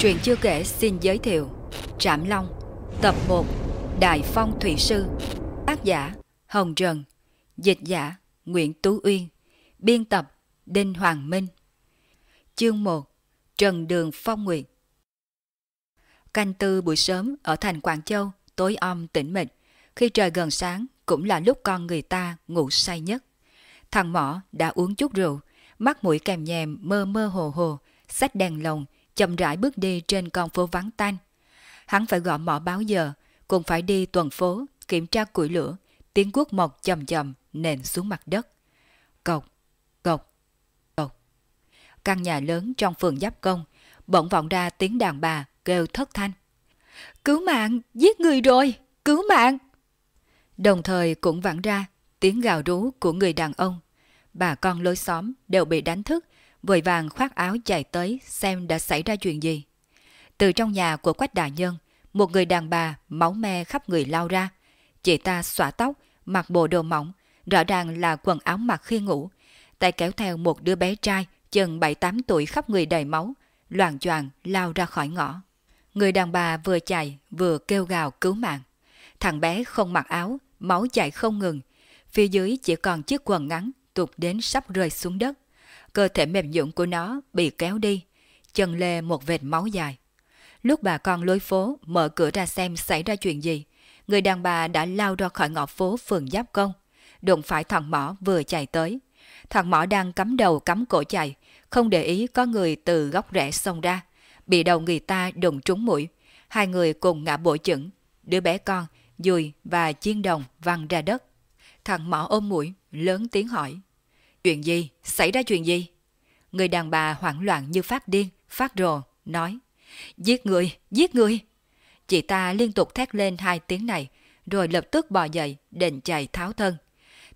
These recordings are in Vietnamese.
Truyện chưa kể xin giới thiệu Trảm Long, Tập 1 Đại Phong Thủy Sư. Tác giả, Hồng Trần. Dịch giả, Nguyễn Tú Uyên. Biên tập, Đinh Hoàng Minh. Chương 1 Trần Đường Phong Nguyệt. Canh tư buổi sớm ở thành Quảng Châu, tối om tĩnh mịch. Khi trời gần sáng, cũng là lúc con người ta ngủ say nhất. Thằng mỏ đã uống chút rượu, Mắt mũi kèm nhèm mơ mơ hồ hồ Xách đèn lồng chậm rãi bước đi trên con phố vắng tanh. Hắn phải gọi mỏ báo giờ, cũng phải đi tuần phố, kiểm tra củi lửa, tiếng quốc mộc chậm chậm nền xuống mặt đất. Cộc, cộc, cộc. Căn nhà lớn trong phường Giáp Công, bỗng vọng ra tiếng đàn bà kêu thất thanh. Cứu mạng, giết người rồi, cứu mạng. Đồng thời cũng vẳng ra tiếng gào rú của người đàn ông. Bà con lối xóm đều bị đánh thức vội vàng khoác áo chạy tới xem đã xảy ra chuyện gì. Từ trong nhà của Quách Đại Nhân, một người đàn bà máu me khắp người lao ra. Chị ta xõa tóc, mặc bộ đồ mỏng, rõ ràng là quần áo mặc khi ngủ. Tay kéo theo một đứa bé trai chừng 7-8 tuổi khắp người đầy máu, loạn choạng lao ra khỏi ngõ. Người đàn bà vừa chạy vừa kêu gào cứu mạng. Thằng bé không mặc áo, máu chảy không ngừng. Phía dưới chỉ còn chiếc quần ngắn tụt đến sắp rơi xuống đất cơ thể mềm nhũn của nó bị kéo đi, chân lê một vệt máu dài. Lúc bà con lối phố mở cửa ra xem xảy ra chuyện gì, người đàn bà đã lao ra khỏi ngõ phố phường Giáp Công, đụng phải thằng mỏ vừa chạy tới. Thằng mỏ đang cắm đầu cắm cổ chạy, không để ý có người từ góc rẽ xông ra, bị đầu người ta đụng trúng mũi. Hai người cùng ngã bổ chững, đứa bé con, dùi và chiên đồng văng ra đất. Thằng mỏ ôm mũi, lớn tiếng hỏi. Chuyện gì? Xảy ra chuyện gì? Người đàn bà hoảng loạn như phát điên, phát rồ, nói. Giết người, giết người. Chị ta liên tục thét lên hai tiếng này, rồi lập tức bò dậy, định chạy tháo thân.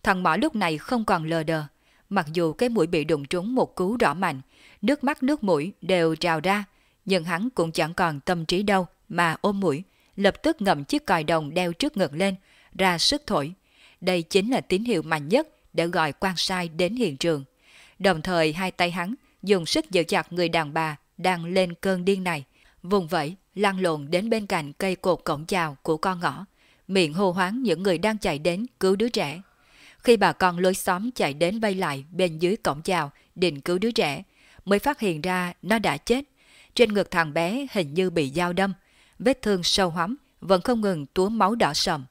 Thằng mỏ lúc này không còn lờ đờ. Mặc dù cái mũi bị đụng trúng một cú rõ mạnh, nước mắt nước mũi đều trào ra, nhưng hắn cũng chẳng còn tâm trí đâu mà ôm mũi, lập tức ngậm chiếc còi đồng đeo trước ngực lên, ra sức thổi. Đây chính là tín hiệu mạnh nhất để gọi quan sai đến hiện trường. Đồng thời hai tay hắn dùng sức giữ chặt người đàn bà đang lên cơn điên này, vùng vẫy lăn lộn đến bên cạnh cây cột cổng chào của con ngõ, miệng hô hoáng những người đang chạy đến cứu đứa trẻ. Khi bà con lối xóm chạy đến vây lại bên dưới cổng chào định cứu đứa trẻ, mới phát hiện ra nó đã chết. Trên ngực thằng bé hình như bị dao đâm, vết thương sâu hắm vẫn không ngừng túa máu đỏ sầm.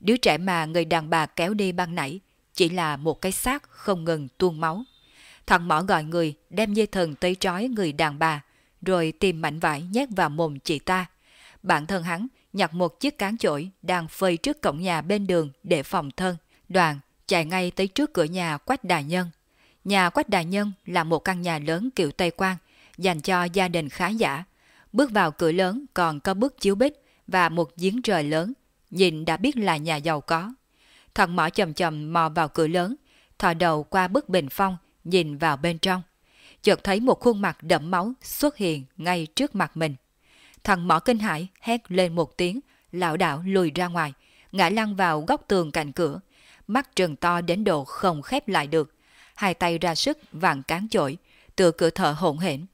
Đứa trẻ mà người đàn bà kéo đi ban nãy chỉ là một cái xác không ngừng tuôn máu. Thằng mỏ gọi người đem dây thần tới trói người đàn bà, rồi tìm mảnh vải nhét vào mồm chị ta. Bản thân hắn nhặt một chiếc cán chổi đang phơi trước cổng nhà bên đường để phòng thân. Đoàn chạy ngay tới trước cửa nhà Quách Đại Nhân. Nhà Quách Đại Nhân là một căn nhà lớn kiểu Tây Quan, dành cho gia đình khá giả. Bước vào cửa lớn còn có bức chiếu bích và một giếng trời lớn, nhìn đã biết là nhà giàu có. Thằng mỏ chầm chầm mò vào cửa lớn, thò đầu qua bức bình phong, nhìn vào bên trong. Chợt thấy một khuôn mặt đẫm máu xuất hiện ngay trước mặt mình. Thằng mỏ kinh hãi hét lên một tiếng, lão đảo lùi ra ngoài, ngã lăn vào góc tường cạnh cửa, mắt trừng to đến độ không khép lại được, hai tay ra sức vặn cán chổi, từ cửa thở hỗn hển.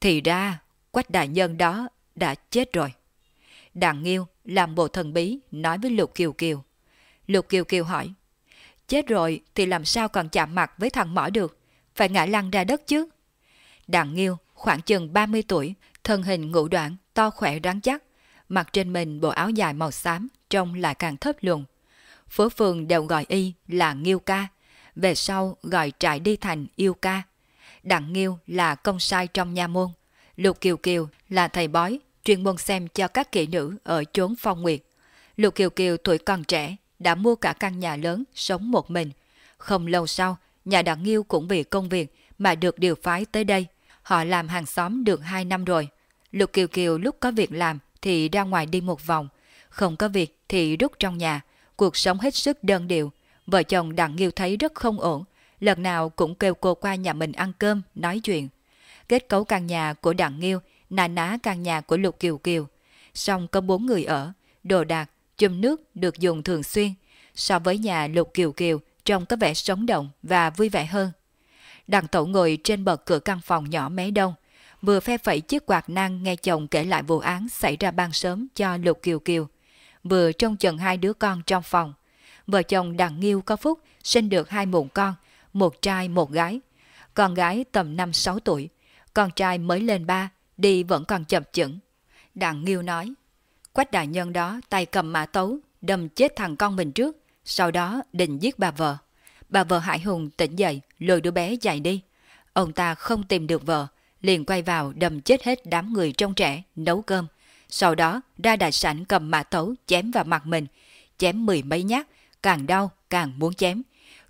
Thì ra, quách đại nhân đó đã chết rồi. Đặng Nghiêu làm bộ thần bí nói với Lục Kiều Kiều. Lục Kiều Kiều hỏi, chết rồi thì làm sao còn chạm mặt với thằng mỏ được, phải ngã lăn ra đất chứ. Đặng Nghiêu khoảng chừng 30 tuổi, thân hình ngũ đoạn, to khỏe rắn chắc, mặc trên mình bộ áo dài màu xám, trông lại càng thấp luồn. Phố phường đều gọi y là Nghiêu ca, về sau gọi trại đi thành Yêu ca. Đặng Nghiêu là công sai trong nha môn, Lục Kiều Kiều là thầy bói chuyên môn xem cho các kỹ nữ ở chốn phong nguyệt. Lục Kiều Kiều tuổi còn trẻ, đã mua cả căn nhà lớn, sống một mình. Không lâu sau, nhà Đặng Nghiêu cũng vì công việc mà được điều phái tới đây. Họ làm hàng xóm được 2 năm rồi. Lục Kiều Kiều lúc có việc làm thì ra ngoài đi một vòng. Không có việc thì rút trong nhà. Cuộc sống hết sức đơn điệu. Vợ chồng Đặng Nghiêu thấy rất không ổn. Lần nào cũng kêu cô qua nhà mình ăn cơm, nói chuyện. Kết cấu căn nhà của Đặng Nghiêu nà ná căn nhà của Lục Kiều Kiều. Song có bốn người ở, đồ đạc, chum nước được dùng thường xuyên, so với nhà Lục Kiều Kiều trông có vẻ sống động và vui vẻ hơn. Đặng tổ ngồi trên bậc cửa căn phòng nhỏ mé đông, vừa phe phẩy chiếc quạt năng nghe chồng kể lại vụ án xảy ra ban sớm cho Lục Kiều Kiều, vừa trông chừng hai đứa con trong phòng. Vợ chồng Đặng Nghiêu có phúc sinh được hai mụn con, một trai một gái. Con gái tầm 5-6 tuổi, con trai mới lên ba, đi vẫn còn chậm chững. Đặng Nghiêu nói, Quách đại nhân đó tay cầm mã tấu, đâm chết thằng con mình trước, sau đó định giết bà vợ. Bà vợ Hải Hùng tỉnh dậy, lôi đứa bé chạy đi. Ông ta không tìm được vợ, liền quay vào đâm chết hết đám người trong trẻ, nấu cơm. Sau đó ra đại sảnh cầm mã tấu chém vào mặt mình, chém mười mấy nhát, càng đau càng muốn chém.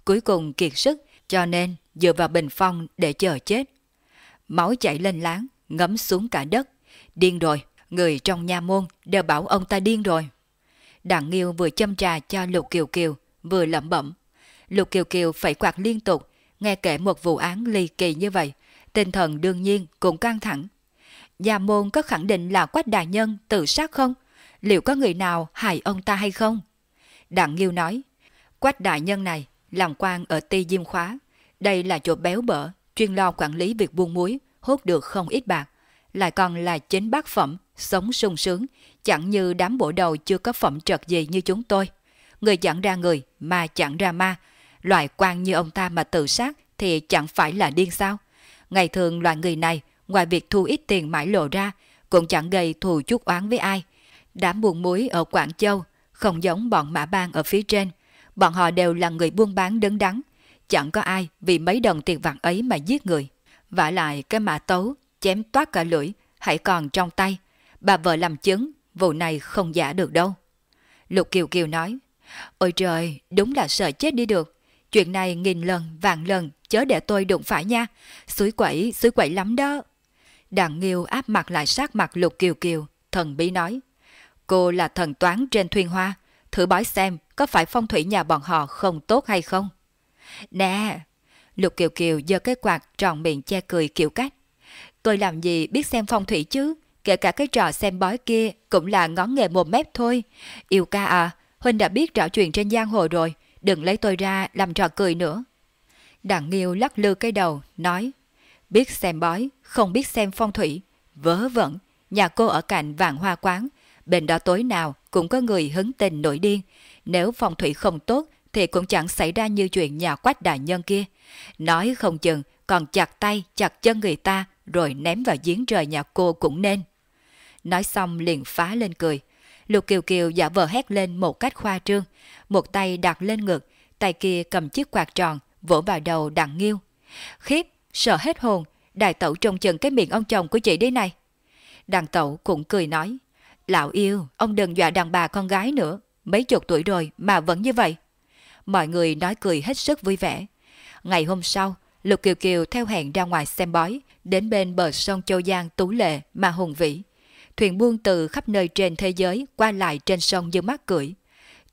Cuối cùng kiệt sức, cho nên dựa vào bình phong để chờ chết. Máu chảy lên láng, ngấm xuống cả đất. Điên rồi, người trong nhà môn đều bảo ông ta điên rồi. Đặng Nghiêu vừa châm trà cho Lục Kiều Kiều, vừa lẩm bẩm. Lục Kiều Kiều phải quạt liên tục, nghe kể một vụ án ly kỳ như vậy, tinh thần đương nhiên cũng căng thẳng. Nhà môn có khẳng định là Quách Đại Nhân tự sát không? Liệu có người nào hại ông ta hay không? Đặng Nghiêu nói, Quách Đại Nhân này làm quan ở Ti Diêm Khóa. Đây là chỗ béo bở, chuyên lo quản lý việc buôn muối, hút được không ít bạc. Lại còn là chính bác phẩm, sống sung sướng, chẳng như đám bộ đầu chưa có phẩm trật gì như chúng tôi. Người chẳng ra người, mà chẳng ra ma. Loại quan như ông ta mà tự sát thì chẳng phải là điên sao? Ngày thường loại người này, ngoài việc thu ít tiền mãi lộ ra, cũng chẳng gây thù chút oán với ai. Đám buôn muối ở Quảng Châu, không giống bọn mã bang ở phía trên. Bọn họ đều là người buôn bán đứng đắn. Chẳng có ai vì mấy đồng tiền vàng ấy mà giết người vả lại cái mã tấu, chém toát cả lưỡi, hãy còn trong tay. Bà vợ làm chứng, vụ này không giả được đâu. Lục Kiều Kiều nói, Ôi trời, đúng là sợ chết đi được. Chuyện này nghìn lần, vạn lần, chớ để tôi đụng phải nha. Suối quẩy, suối quẩy lắm đó. Đặng Nghiêu áp mặt lại sát mặt Lục Kiều Kiều, thần bí nói. Cô là thần toán trên thuyền hoa, thử bói xem có phải phong thủy nhà bọn họ không tốt hay không. Nè, Lục Kiều Kiều giơ cái quạt tròn miệng che cười kiểu cách. Tôi làm gì biết xem phong thủy chứ, kể cả cái trò xem bói kia cũng là ngón nghề một mép thôi. Yêu ca à, Huynh đã biết rõ chuyện trên giang hồ rồi, đừng lấy tôi ra làm trò cười nữa. Đặng Nghiêu lắc lư cái đầu, nói, biết xem bói, không biết xem phong thủy, vớ vẩn, nhà cô ở cạnh vạn hoa quán, bên đó tối nào cũng có người hứng tình nổi điên, nếu phong thủy không tốt thì cũng chẳng xảy ra như chuyện nhà quách đại nhân kia. Nói không chừng còn chặt tay, chặt chân người ta rồi ném vào giếng trời nhà cô cũng nên. Nói xong liền phá lên cười. Lục Kiều Kiều giả vờ hét lên một cách khoa trương, một tay đặt lên ngực, tay kia cầm chiếc quạt tròn, vỗ vào đầu đặng nghiêu. Khiếp, sợ hết hồn, đại tẩu trông chừng cái miệng ông chồng của chị đây này. Đàn tẩu cũng cười nói, lão yêu, ông đừng dọa đàn bà con gái nữa, mấy chục tuổi rồi mà vẫn như vậy. Mọi người nói cười hết sức vui vẻ. Ngày hôm sau, Lục Kiều Kiều theo hẹn ra ngoài xem bói, đến bên bờ sông Châu Giang Tú Lệ mà hùng vĩ thuyền buôn từ khắp nơi trên thế giới qua lại trên sông như mắt cưỡi.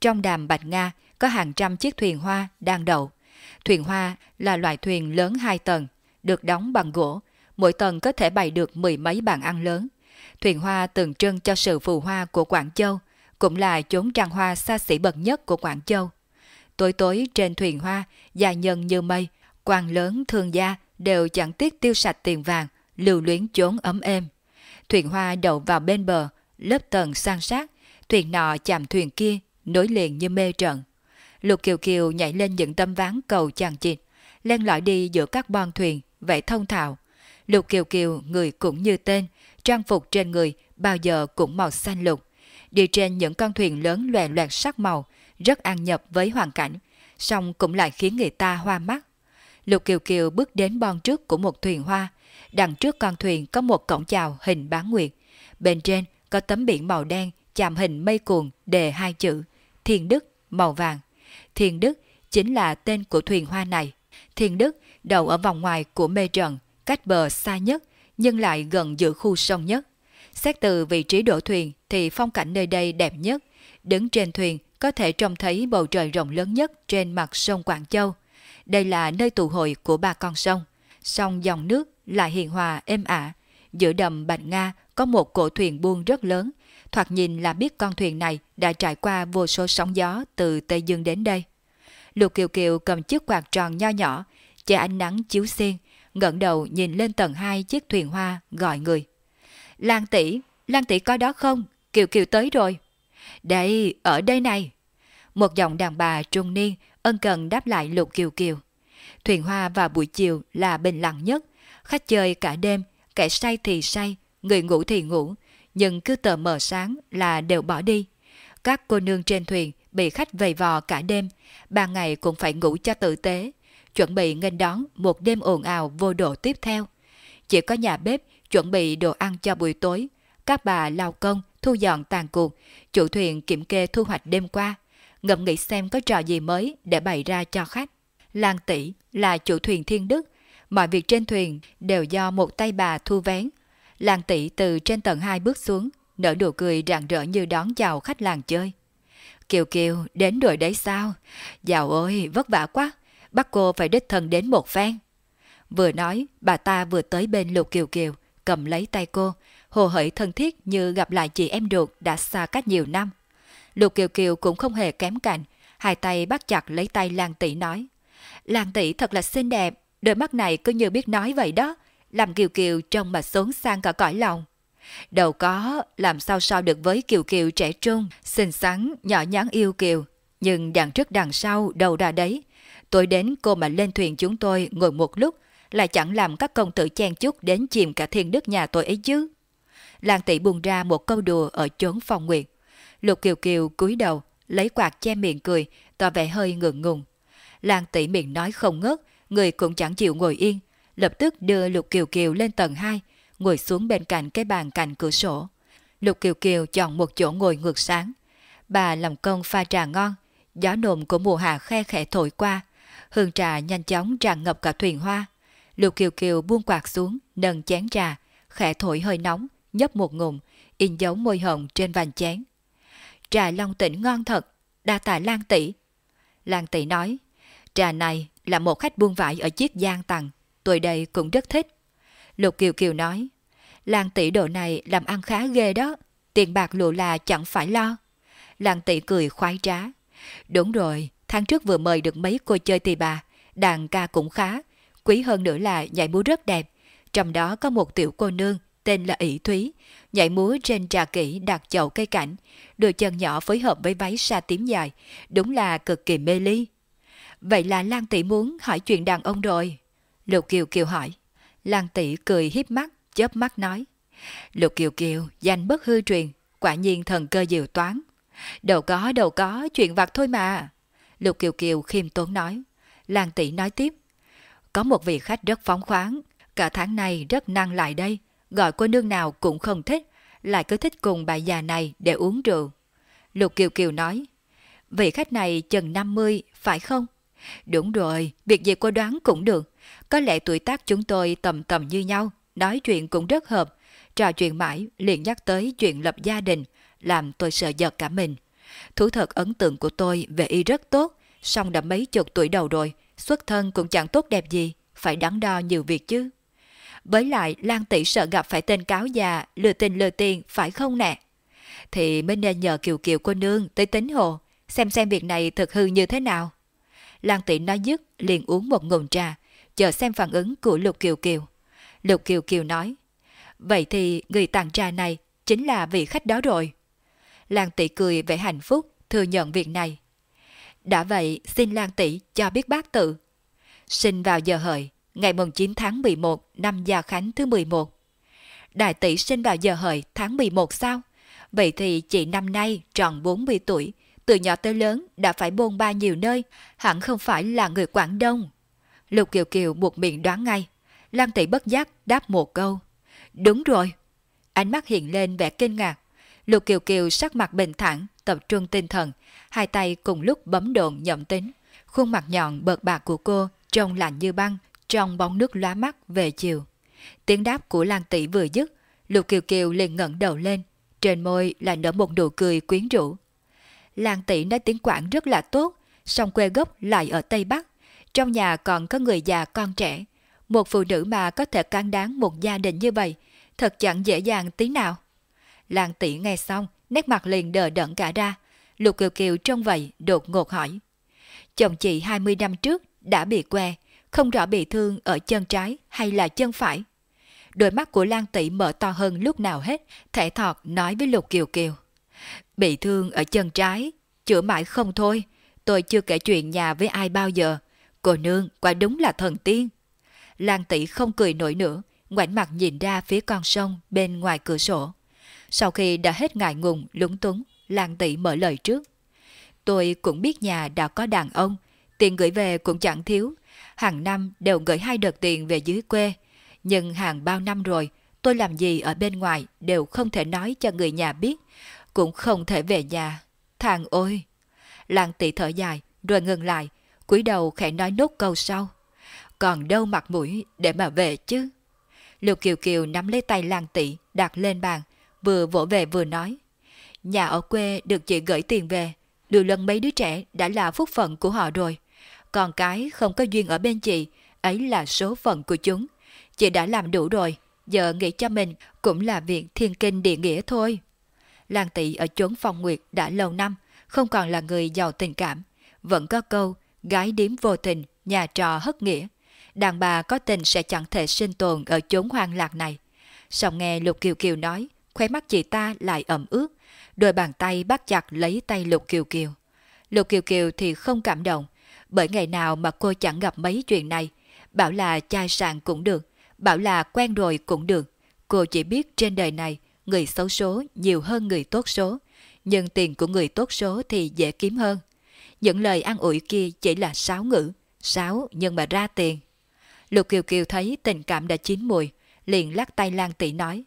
Trong đàm Bạch Nga có hàng trăm chiếc thuyền hoa đang đậu. Thuyền hoa là loại thuyền lớn hai tầng, được đóng bằng gỗ, mỗi tầng có thể bày được mười mấy bàn ăn lớn. Thuyền hoa tượng trưng cho sự phù hoa của Quảng Châu, cũng là chốn trang hoa xa xỉ bậc nhất của Quảng Châu. Tối tối trên thuyền hoa, gia nhân như mây, quan lớn thương gia đều chẳng tiếc tiêu sạch tiền vàng, lưu luyến chốn ấm êm. Thuyền hoa đậu vào bên bờ, lớp tầng san sát, thuyền nọ chạm thuyền kia, nối liền như mê trận. Lục Kiều Kiều nhảy lên những tấm ván cầu chàng chịt, len lỏi đi giữa các bon thuyền, vậy thông thạo. Lục Kiều Kiều người cũng như tên, trang phục trên người bao giờ cũng màu xanh lục. Đi trên những con thuyền lớn loè loẹt sắc màu, rất an nhập với hoàn cảnh, song cũng lại khiến người ta hoa mắt. Lục Kiều Kiều bước đến bon trước của một thuyền hoa, Đằng trước con thuyền có một cổng chào hình bán nguyệt. Bên trên có tấm biển màu đen chạm hình mây cuồng đề hai chữ Thiên Đức màu vàng. Thiên Đức chính là tên của thuyền hoa này. Thiên Đức đầu ở vòng ngoài của mê trận, cách bờ xa nhất nhưng lại gần giữa khu sông nhất. Xét từ vị trí đổ thuyền thì phong cảnh nơi đây đẹp nhất. Đứng trên thuyền có thể trông thấy bầu trời rộng lớn nhất trên mặt sông Quảng Châu. Đây là nơi tụ hội của ba con sông. Sông dòng nước lại hiền hòa êm ả. Giữa đầm Bạch Nga có một cổ thuyền buôn rất lớn, thoạt nhìn là biết con thuyền này đã trải qua vô số sóng gió từ Tây Dương đến đây. Lục Kiều Kiều cầm chiếc quạt tròn nho nhỏ, che ánh nắng chiếu xiên, ngẩng đầu nhìn lên tầng hai chiếc thuyền hoa gọi người. Lan tỷ, Lan tỷ có đó không? Kiều Kiều tới rồi. Đây, ở đây này. Một giọng đàn bà trung niên ân cần đáp lại Lục Kiều Kiều. Thuyền hoa vào buổi chiều là bình lặng nhất. Khách chơi cả đêm, kẻ say thì say, người ngủ thì ngủ. Nhưng cứ tờ mờ sáng là đều bỏ đi. Các cô nương trên thuyền bị khách vầy vò cả đêm, ban ngày cũng phải ngủ cho tử tế, chuẩn bị nghênh đón một đêm ồn ào vô độ tiếp theo. Chỉ có nhà bếp chuẩn bị đồ ăn cho buổi tối, các bà lao công thu dọn tàn cuộc, chủ thuyền kiểm kê thu hoạch đêm qua, ngẫm nghĩ xem có trò gì mới để bày ra cho khách. Lan tỷ là chủ thuyền thiên đức, mọi việc trên thuyền đều do một tay bà thu vén. Lan tỷ từ trên tầng 2 bước xuống, nở nụ cười rạng rỡ như đón chào khách làng chơi. Kiều Kiều, đến rồi đấy sao? Dạo ơi, vất vả quá, bắt cô phải đích thân đến một phen. Vừa nói, bà ta vừa tới bên Lục Kiều Kiều, cầm lấy tay cô, hồ hởi thân thiết như gặp lại chị em ruột đã xa cách nhiều năm. Lục Kiều Kiều cũng không hề kém cạnh, hai tay bắt chặt lấy tay Lan Tỷ nói. Lan Tỷ thật là xinh đẹp, đôi mắt này cứ như biết nói vậy đó, làm Kiều Kiều trông mà xốn sang cả cõi lòng. Đâu có, làm sao so được với Kiều Kiều trẻ trung, xinh xắn, nhỏ nhắn yêu Kiều. Nhưng đằng trước đằng sau đâu ra đấy. Tôi đến cô mà lên thuyền chúng tôi ngồi một lúc, lại chẳng làm các công tử chen chúc đến chìm cả thiên đức nhà tôi ấy chứ. Lan tỷ buông ra một câu đùa ở chốn phòng nguyện. Lục Kiều Kiều cúi đầu, lấy quạt che miệng cười, tỏ vẻ hơi ngượng ngùng. Lan tỷ miệng nói không ngớt, người cũng chẳng chịu ngồi yên, lập tức đưa Lục Kiều Kiều lên tầng 2, ngồi xuống bên cạnh cái bàn cạnh cửa sổ. Lục Kiều Kiều chọn một chỗ ngồi ngược sáng. Bà làm công pha trà ngon, gió nồm của mùa hạ khe khẽ thổi qua, hương trà nhanh chóng tràn ngập cả thuyền hoa. Lục Kiều Kiều buông quạt xuống, nâng chén trà, khẽ thổi hơi nóng, nhấp một ngụm, in dấu môi hồng trên vành chén. Trà long tỉnh ngon thật, đa tạ Lan tỷ. Lan tỷ nói, trà này là một khách buôn vải ở chiếc giang tầng, tôi đây cũng rất thích. Lục Kiều Kiều nói, Lan tỷ đồ này làm ăn khá ghê đó, tiền bạc lụa là chẳng phải lo. Lan tỷ cười khoái trá. Đúng rồi, tháng trước vừa mời được mấy cô chơi tỳ bà, đàn ca cũng khá, quý hơn nữa là nhảy múa rất đẹp. Trong đó có một tiểu cô nương tên là ỷ Thúy, nhảy múa trên trà kỹ đặt chậu cây cảnh, đôi chân nhỏ phối hợp với váy sa tím dài, đúng là cực kỳ mê ly. Vậy là Lan tỷ muốn hỏi chuyện đàn ông rồi. Lục Kiều Kiều hỏi. Lan tỷ cười hiếp mắt, chớp mắt nói. Lục Kiều Kiều, danh bất hư truyền, quả nhiên thần cơ diệu toán. Đâu có, đâu có, chuyện vặt thôi mà. Lục Kiều Kiều khiêm tốn nói. Lan tỷ nói tiếp. Có một vị khách rất phóng khoáng, cả tháng này rất năng lại đây, gọi cô nương nào cũng không thích, lại cứ thích cùng bà già này để uống rượu. Lục Kiều Kiều nói, vị khách này chừng 50, phải không? Đúng rồi, việc gì cô đoán cũng được. Có lẽ tuổi tác chúng tôi tầm tầm như nhau, nói chuyện cũng rất hợp. Trò chuyện mãi, liền nhắc tới chuyện lập gia đình, làm tôi sợ giật cả mình. Thú thật ấn tượng của tôi về y rất tốt, song đã mấy chục tuổi đầu rồi, xuất thân cũng chẳng tốt đẹp gì, phải đắn đo nhiều việc chứ. Với lại Lan tỷ sợ gặp phải tên cáo già, lừa tình lừa tiền, phải không nè? Thì mới nên nhờ Kiều Kiều cô nương tới tính hồ, xem xem việc này thực hư như thế nào. Lan tỷ nói dứt, liền uống một ngụm trà, chờ xem phản ứng của Lục Kiều Kiều. Lục Kiều Kiều nói, vậy thì người tặng trà này chính là vị khách đó rồi. Lan tỷ cười vẻ hạnh phúc, thừa nhận việc này. Đã vậy, xin Lan tỷ cho biết bác tự. Sinh vào giờ hợi, ngày 9 tháng 11 năm Gia Khánh thứ 11. Đại tỷ sinh vào giờ hợi tháng 11 sao? Vậy thì chị năm nay tròn 40 tuổi, từ nhỏ tới lớn đã phải bôn ba nhiều nơi, hẳn không phải là người Quảng Đông. Lục Kiều Kiều buộc miệng đoán ngay. Lan tỷ bất giác đáp một câu. Đúng rồi. Ánh mắt hiện lên vẻ kinh ngạc. Lục Kiều Kiều sắc mặt bình thản, tập trung tinh thần, hai tay cùng lúc bấm đồn nhậm tính. Khuôn mặt nhọn bợt bạc của cô trông lạnh như băng trong bóng nước lóa mắt về chiều. Tiếng đáp của Lan tỷ vừa dứt, Lục Kiều Kiều liền ngẩng đầu lên, trên môi lại nở một nụ cười quyến rũ. Lan tỷ nói tiếng Quảng rất là tốt, song quê gốc lại ở Tây Bắc. Trong nhà còn có người già con trẻ. Một phụ nữ mà có thể can đáng một gia đình như vậy, thật chẳng dễ dàng tí nào. Lan tỷ nghe xong, nét mặt liền đờ đẫn cả ra. Lục Kiều Kiều trông vậy đột ngột hỏi. Chồng chị 20 năm trước đã bị que, không rõ bị thương ở chân trái hay là chân phải. Đôi mắt của Lan Tỷ mở to hơn lúc nào hết, thẻ thọt nói với Lục Kiều Kiều. Bị thương ở chân trái, chữa mãi không thôi, tôi chưa kể chuyện nhà với ai bao giờ. Cô nương quả đúng là thần tiên. Lan Tỷ không cười nổi nữa, ngoảnh mặt nhìn ra phía con sông bên ngoài cửa sổ. Sau khi đã hết ngại ngùng, lúng túng, Lan Tỷ mở lời trước. Tôi cũng biết nhà đã có đàn ông, tiền gửi về cũng chẳng thiếu. Hàng năm đều gửi hai đợt tiền về dưới quê. Nhưng hàng bao năm rồi, tôi làm gì ở bên ngoài đều không thể nói cho người nhà biết, cũng không thể về nhà. Thằng ôi! làng tỷ thở dài, rồi ngừng lại, cúi đầu khẽ nói nốt câu sau. Còn đâu mặt mũi để mà về chứ? Lục Kiều Kiều nắm lấy tay làng tỷ, đặt lên bàn, vừa vỗ về vừa nói. Nhà ở quê được chị gửi tiền về, đưa lần mấy đứa trẻ đã là phúc phận của họ rồi. Còn cái không có duyên ở bên chị, ấy là số phận của chúng. Chị đã làm đủ rồi, giờ nghĩ cho mình cũng là việc thiên kinh địa nghĩa thôi. Lan tỷ ở chốn phong nguyệt đã lâu năm, không còn là người giàu tình cảm. Vẫn có câu, gái điếm vô tình, nhà trò hất nghĩa. Đàn bà có tình sẽ chẳng thể sinh tồn ở chốn hoang lạc này. Xong nghe Lục Kiều Kiều nói, khóe mắt chị ta lại ẩm ướt. Đôi bàn tay bắt chặt lấy tay Lục Kiều Kiều. Lục Kiều Kiều thì không cảm động, bởi ngày nào mà cô chẳng gặp mấy chuyện này. Bảo là chai sạn cũng được, bảo là quen rồi cũng được. Cô chỉ biết trên đời này, người xấu số nhiều hơn người tốt số, nhưng tiền của người tốt số thì dễ kiếm hơn. Những lời an ủi kia chỉ là sáo ngữ, sáo nhưng mà ra tiền. Lục Kiều Kiều thấy tình cảm đã chín mùi, liền lắc tay Lan Tỷ nói.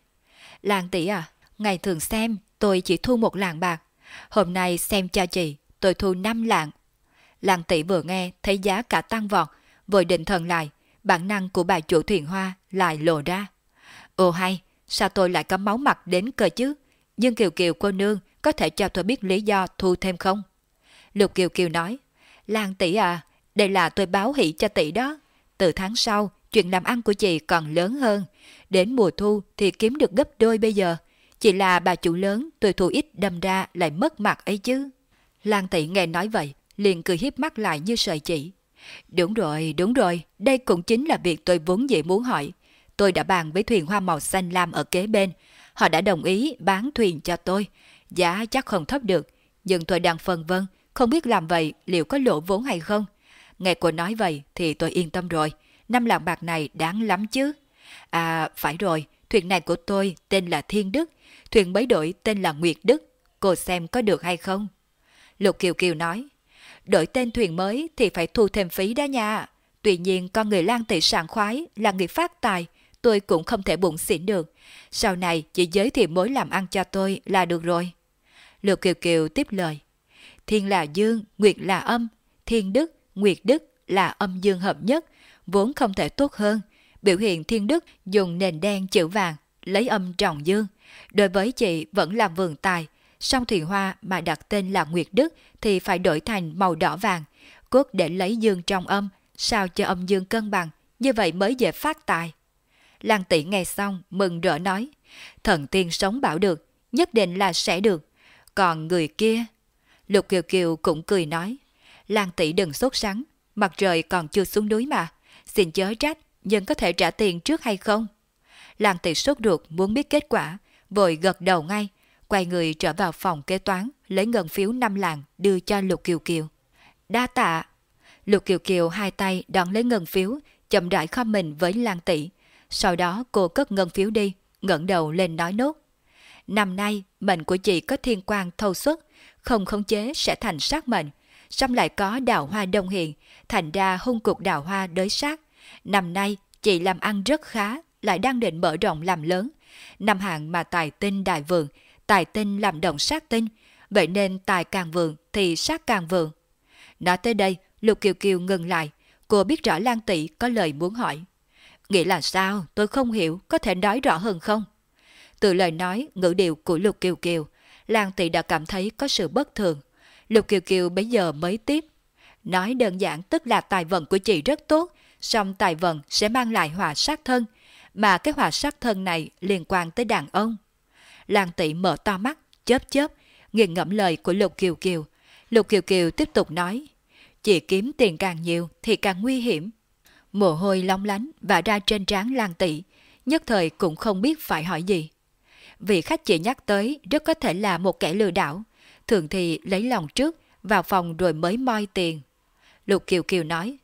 Lan Tỷ à, ngày thường xem tôi chỉ thu một lạng bạc. Hôm nay xem cho chị, tôi thu năm lạng. Lan Tỷ vừa nghe thấy giá cả tăng vọt, vội định thần lại, bản năng của bà chủ thuyền hoa lại lộ ra. Ồ hay, sao tôi lại có máu mặt đến cơ chứ? Nhưng Kiều Kiều cô nương có thể cho tôi biết lý do thu thêm không? Lục Kiều Kiều nói, Lan tỷ à, đây là tôi báo hỷ cho tỷ đó. Từ tháng sau, chuyện làm ăn của chị còn lớn hơn. Đến mùa thu thì kiếm được gấp đôi bây giờ. Chỉ là bà chủ lớn, tôi thu ít đâm ra lại mất mặt ấy chứ. Lan tỷ nghe nói vậy, liền cười hiếp mắt lại như sợi chỉ. Đúng rồi, đúng rồi, đây cũng chính là việc tôi vốn dĩ muốn hỏi. Tôi đã bàn với thuyền hoa màu xanh lam ở kế bên. Họ đã đồng ý bán thuyền cho tôi. Giá chắc không thấp được, nhưng tôi đang phân vân, không biết làm vậy liệu có lỗ vốn hay không. Nghe cô nói vậy thì tôi yên tâm rồi. Năm lạng bạc này đáng lắm chứ. À, phải rồi, thuyền này của tôi tên là Thiên Đức, thuyền bấy đổi tên là Nguyệt Đức. Cô xem có được hay không? Lục Kiều Kiều nói, đổi tên thuyền mới thì phải thu thêm phí đó nha. Tuy nhiên con người lan tỷ sảng khoái là người phát tài, tôi cũng không thể bụng xỉn được. Sau này chỉ giới thiệu mối làm ăn cho tôi là được rồi. Lục Kiều Kiều tiếp lời. Thiên là dương, Nguyệt là âm. Thiên Đức, Nguyệt Đức là âm dương hợp nhất, vốn không thể tốt hơn. Biểu hiện Thiên Đức dùng nền đen chữ vàng, lấy âm trọng dương. Đối với chị vẫn là vườn tài, song thuyền hoa mà đặt tên là Nguyệt Đức thì phải đổi thành màu đỏ vàng, cốt để lấy dương trong âm, sao cho âm dương cân bằng, như vậy mới dễ phát tài. Lan tỷ nghe xong, mừng rỡ nói, thần tiên sống bảo được, nhất định là sẽ được. Còn người kia... Lục Kiều Kiều cũng cười nói, Lan tỷ đừng sốt sắng, mặt trời còn chưa xuống núi mà, xin chớ trách, nhưng có thể trả tiền trước hay không? Lan tỷ sốt ruột muốn biết kết quả, vội gật đầu ngay, quay người trở vào phòng kế toán, lấy ngân phiếu năm lạng đưa cho Lục Kiều Kiều. Đa tạ! Lục Kiều Kiều hai tay đón lấy ngân phiếu, chậm rãi khom mình với Lan tỷ. Sau đó cô cất ngân phiếu đi, ngẩng đầu lên nói nốt. Năm nay, mệnh của chị có thiên quan thâu xuất, không khống chế sẽ thành sát mệnh. Xong lại có đào hoa đông hiện, thành ra hung cục đào hoa đới sát. Năm nay, chị làm ăn rất khá, lại đang định mở rộng làm lớn. Năm hạng mà tài tinh đại vượng, tài tinh làm động sát tinh, vậy nên tài càng vượng thì sát càng vượng. Nói tới đây, Lục Kiều Kiều ngừng lại, cô biết rõ Lan Tỷ có lời muốn hỏi. Nghĩ là sao, tôi không hiểu, có thể nói rõ hơn không? Từ lời nói, ngữ điệu của Lục Kiều Kiều, Lan Tỷ đã cảm thấy có sự bất thường. Lục Kiều Kiều bây giờ mới tiếp. Nói đơn giản tức là tài vận của chị rất tốt, song tài vận sẽ mang lại hòa sát thân, mà cái hòa sát thân này liên quan tới đàn ông. Lan Tỷ mở to mắt, chớp chớp, nghiền ngẫm lời của Lục Kiều Kiều. Lục Kiều Kiều tiếp tục nói, chị kiếm tiền càng nhiều thì càng nguy hiểm. Mồ hôi long lánh và ra trên trán Lan Tỷ, nhất thời cũng không biết phải hỏi gì. Vị khách chị nhắc tới rất có thể là một kẻ lừa đảo, thường thì lấy lòng trước, vào phòng rồi mới moi tiền. Lục Kiều Kiều nói,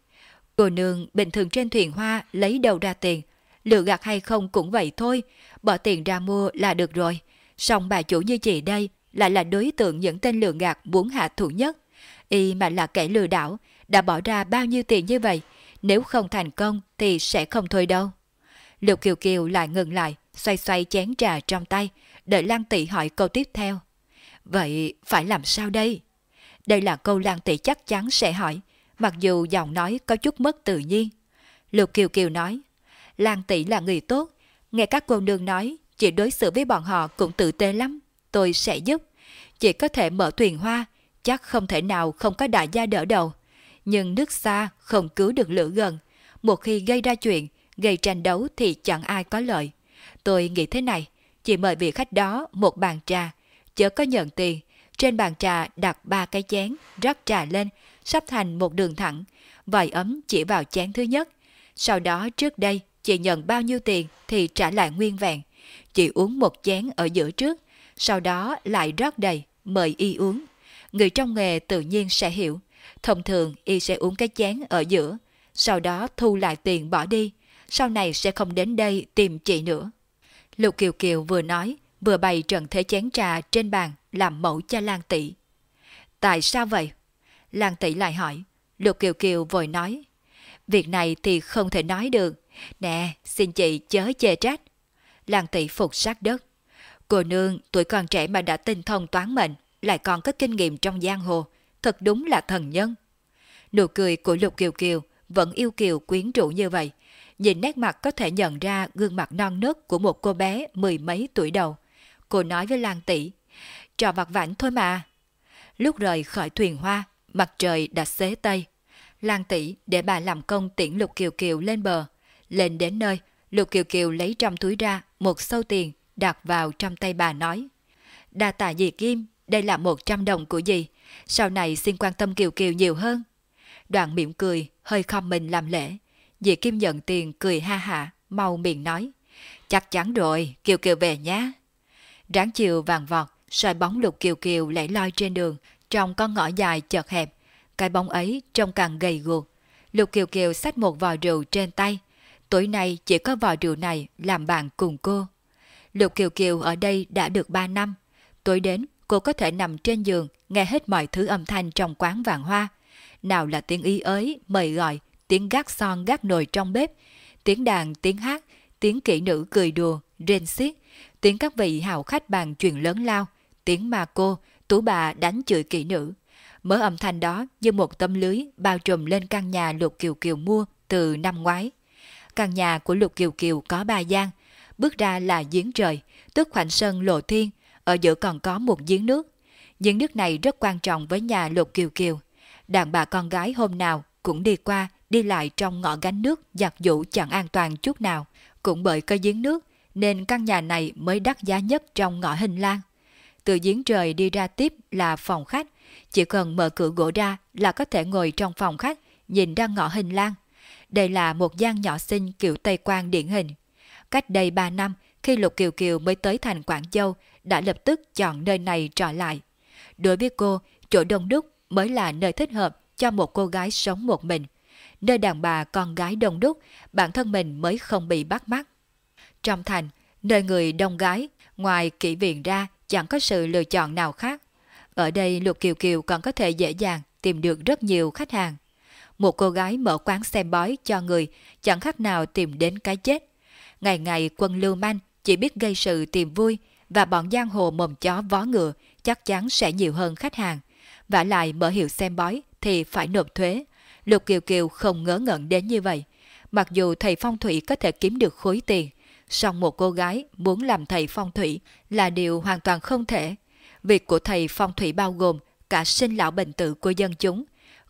cô nương bình thường trên thuyền hoa lấy đầu ra tiền, lừa gạt hay không cũng vậy thôi, bỏ tiền ra mua là được rồi. Song bà chủ như chị đây lại là đối tượng những tên lừa gạt muốn hạ thủ nhất. Y mà là kẻ lừa đảo, đã bỏ ra bao nhiêu tiền như vậy, nếu không thành công thì sẽ không thôi đâu. Lục Kiều Kiều lại ngừng lại, xoay xoay chén trà trong tay, đợi Lan Tỷ hỏi câu tiếp theo. Vậy phải làm sao đây? Đây là câu Lan Tỷ chắc chắn sẽ hỏi, mặc dù giọng nói có chút mất tự nhiên. Lục Kiều Kiều nói, Lan Tỷ là người tốt, nghe các cô nương nói, chị đối xử với bọn họ cũng tự tế lắm, tôi sẽ giúp. Chị có thể mở thuyền hoa, chắc không thể nào không có đại gia đỡ đầu. Nhưng nước xa không cứu được lửa gần. Một khi gây ra chuyện, gây tranh đấu thì chẳng ai có lợi. Tôi nghĩ thế này, chị mời vị khách đó một bàn trà, chớ có nhận tiền. Trên bàn trà đặt ba cái chén, rắc trà lên, sắp thành một đường thẳng. Vòi ấm chỉ vào chén thứ nhất. Sau đó trước đây, chị nhận bao nhiêu tiền thì trả lại nguyên vẹn. Chị uống một chén ở giữa trước, sau đó lại rót đầy, mời y uống. Người trong nghề tự nhiên sẽ hiểu. Thông thường y sẽ uống cái chén ở giữa, sau đó thu lại tiền bỏ đi. Sau này sẽ không đến đây tìm chị nữa. Lục Kiều Kiều vừa nói, vừa bày trận thế chén trà trên bàn làm mẫu cho Lan Tỷ. Tại sao vậy? Lan Tỷ lại hỏi. Lục Kiều Kiều vội nói. Việc này thì không thể nói được. Nè, xin chị chớ chê trách. Lan Tỷ phục sát đất. Cô nương tuổi còn trẻ mà đã tinh thông toán mệnh, lại còn có kinh nghiệm trong giang hồ, thật đúng là thần nhân. Nụ cười của Lục Kiều Kiều vẫn yêu kiều quyến rũ như vậy, nhìn nét mặt có thể nhận ra gương mặt non nớt của một cô bé mười mấy tuổi đầu. Cô nói với Lan Tỷ, trò vặt vãnh thôi mà. Lúc rời khỏi thuyền hoa, mặt trời đã xế tây. Lan Tỷ để bà làm công tiễn Lục Kiều Kiều lên bờ. Lên đến nơi, Lục Kiều Kiều lấy trong túi ra một sâu tiền đặt vào trong tay bà nói. Đa tạ dì Kim, đây là một trăm đồng của dì. Sau này xin quan tâm Kiều Kiều nhiều hơn. Đoạn miệng cười, hơi khom mình làm lễ. Dì Kim nhận tiền cười ha hạ, mau miệng nói. Chắc chắn rồi, Kiều Kiều về nhé. Ráng chiều vàng vọt, soi bóng lục Kiều Kiều lẻ loi trên đường, trong con ngõ dài chật hẹp. Cái bóng ấy trông càng gầy guộc. Lục Kiều Kiều xách một vò rượu trên tay. Tối nay chỉ có vò rượu này làm bạn cùng cô. Lục Kiều Kiều ở đây đã được 3 năm. Tối đến, cô có thể nằm trên giường, nghe hết mọi thứ âm thanh trong quán vàng hoa. Nào là tiếng y ới, mời gọi, tiếng gác son gác nồi trong bếp, tiếng đàn, tiếng hát, tiếng kỹ nữ cười đùa, rên xiết, tiếng các vị hào khách bàn chuyện lớn lao, tiếng mà cô, tú bà đánh chửi kỹ nữ. Mớ âm thanh đó như một tấm lưới bao trùm lên căn nhà Lục Kiều Kiều mua từ năm ngoái. Căn nhà của Lục Kiều Kiều có ba gian, bước ra là giếng trời, tức khoảnh sân lộ thiên, ở giữa còn có một giếng nước. Giếng nước này rất quan trọng với nhà Lục Kiều Kiều. Đàn bà con gái hôm nào cũng đi qua, đi lại trong ngõ gánh nước giặt dũ chẳng an toàn chút nào. Cũng bởi có giếng nước nên căn nhà này mới đắt giá nhất trong ngõ hình lang. Từ giếng trời đi ra tiếp là phòng khách, chỉ cần mở cửa gỗ ra là có thể ngồi trong phòng khách, nhìn ra ngõ hình lang. Đây là một gian nhỏ xinh kiểu Tây Quan điển hình. Cách đây 3 năm, khi Lục Kiều Kiều mới tới thành Quảng Châu, đã lập tức chọn nơi này trở lại. Đối với cô, chỗ đông đúc mới là nơi thích hợp cho một cô gái sống một mình. Nơi đàn bà con gái đông đúc, bản thân mình mới không bị bắt mắt. Trong thành, nơi người đông gái, ngoài kỹ viện ra chẳng có sự lựa chọn nào khác. Ở đây Lục Kiều Kiều còn có thể dễ dàng tìm được rất nhiều khách hàng. Một cô gái mở quán xem bói cho người chẳng khác nào tìm đến cái chết. Ngày ngày quân lưu manh chỉ biết gây sự tìm vui và bọn giang hồ mồm chó vó ngựa chắc chắn sẽ nhiều hơn khách hàng. Và lại mở hiệu xem bói thì phải nộp thuế. Lục Kiều Kiều không ngớ ngẩn đến như vậy. Mặc dù thầy phong thủy có thể kiếm được khối tiền, song một cô gái muốn làm thầy phong thủy là điều hoàn toàn không thể. Việc của thầy phong thủy bao gồm cả sinh lão bệnh tử của dân chúng.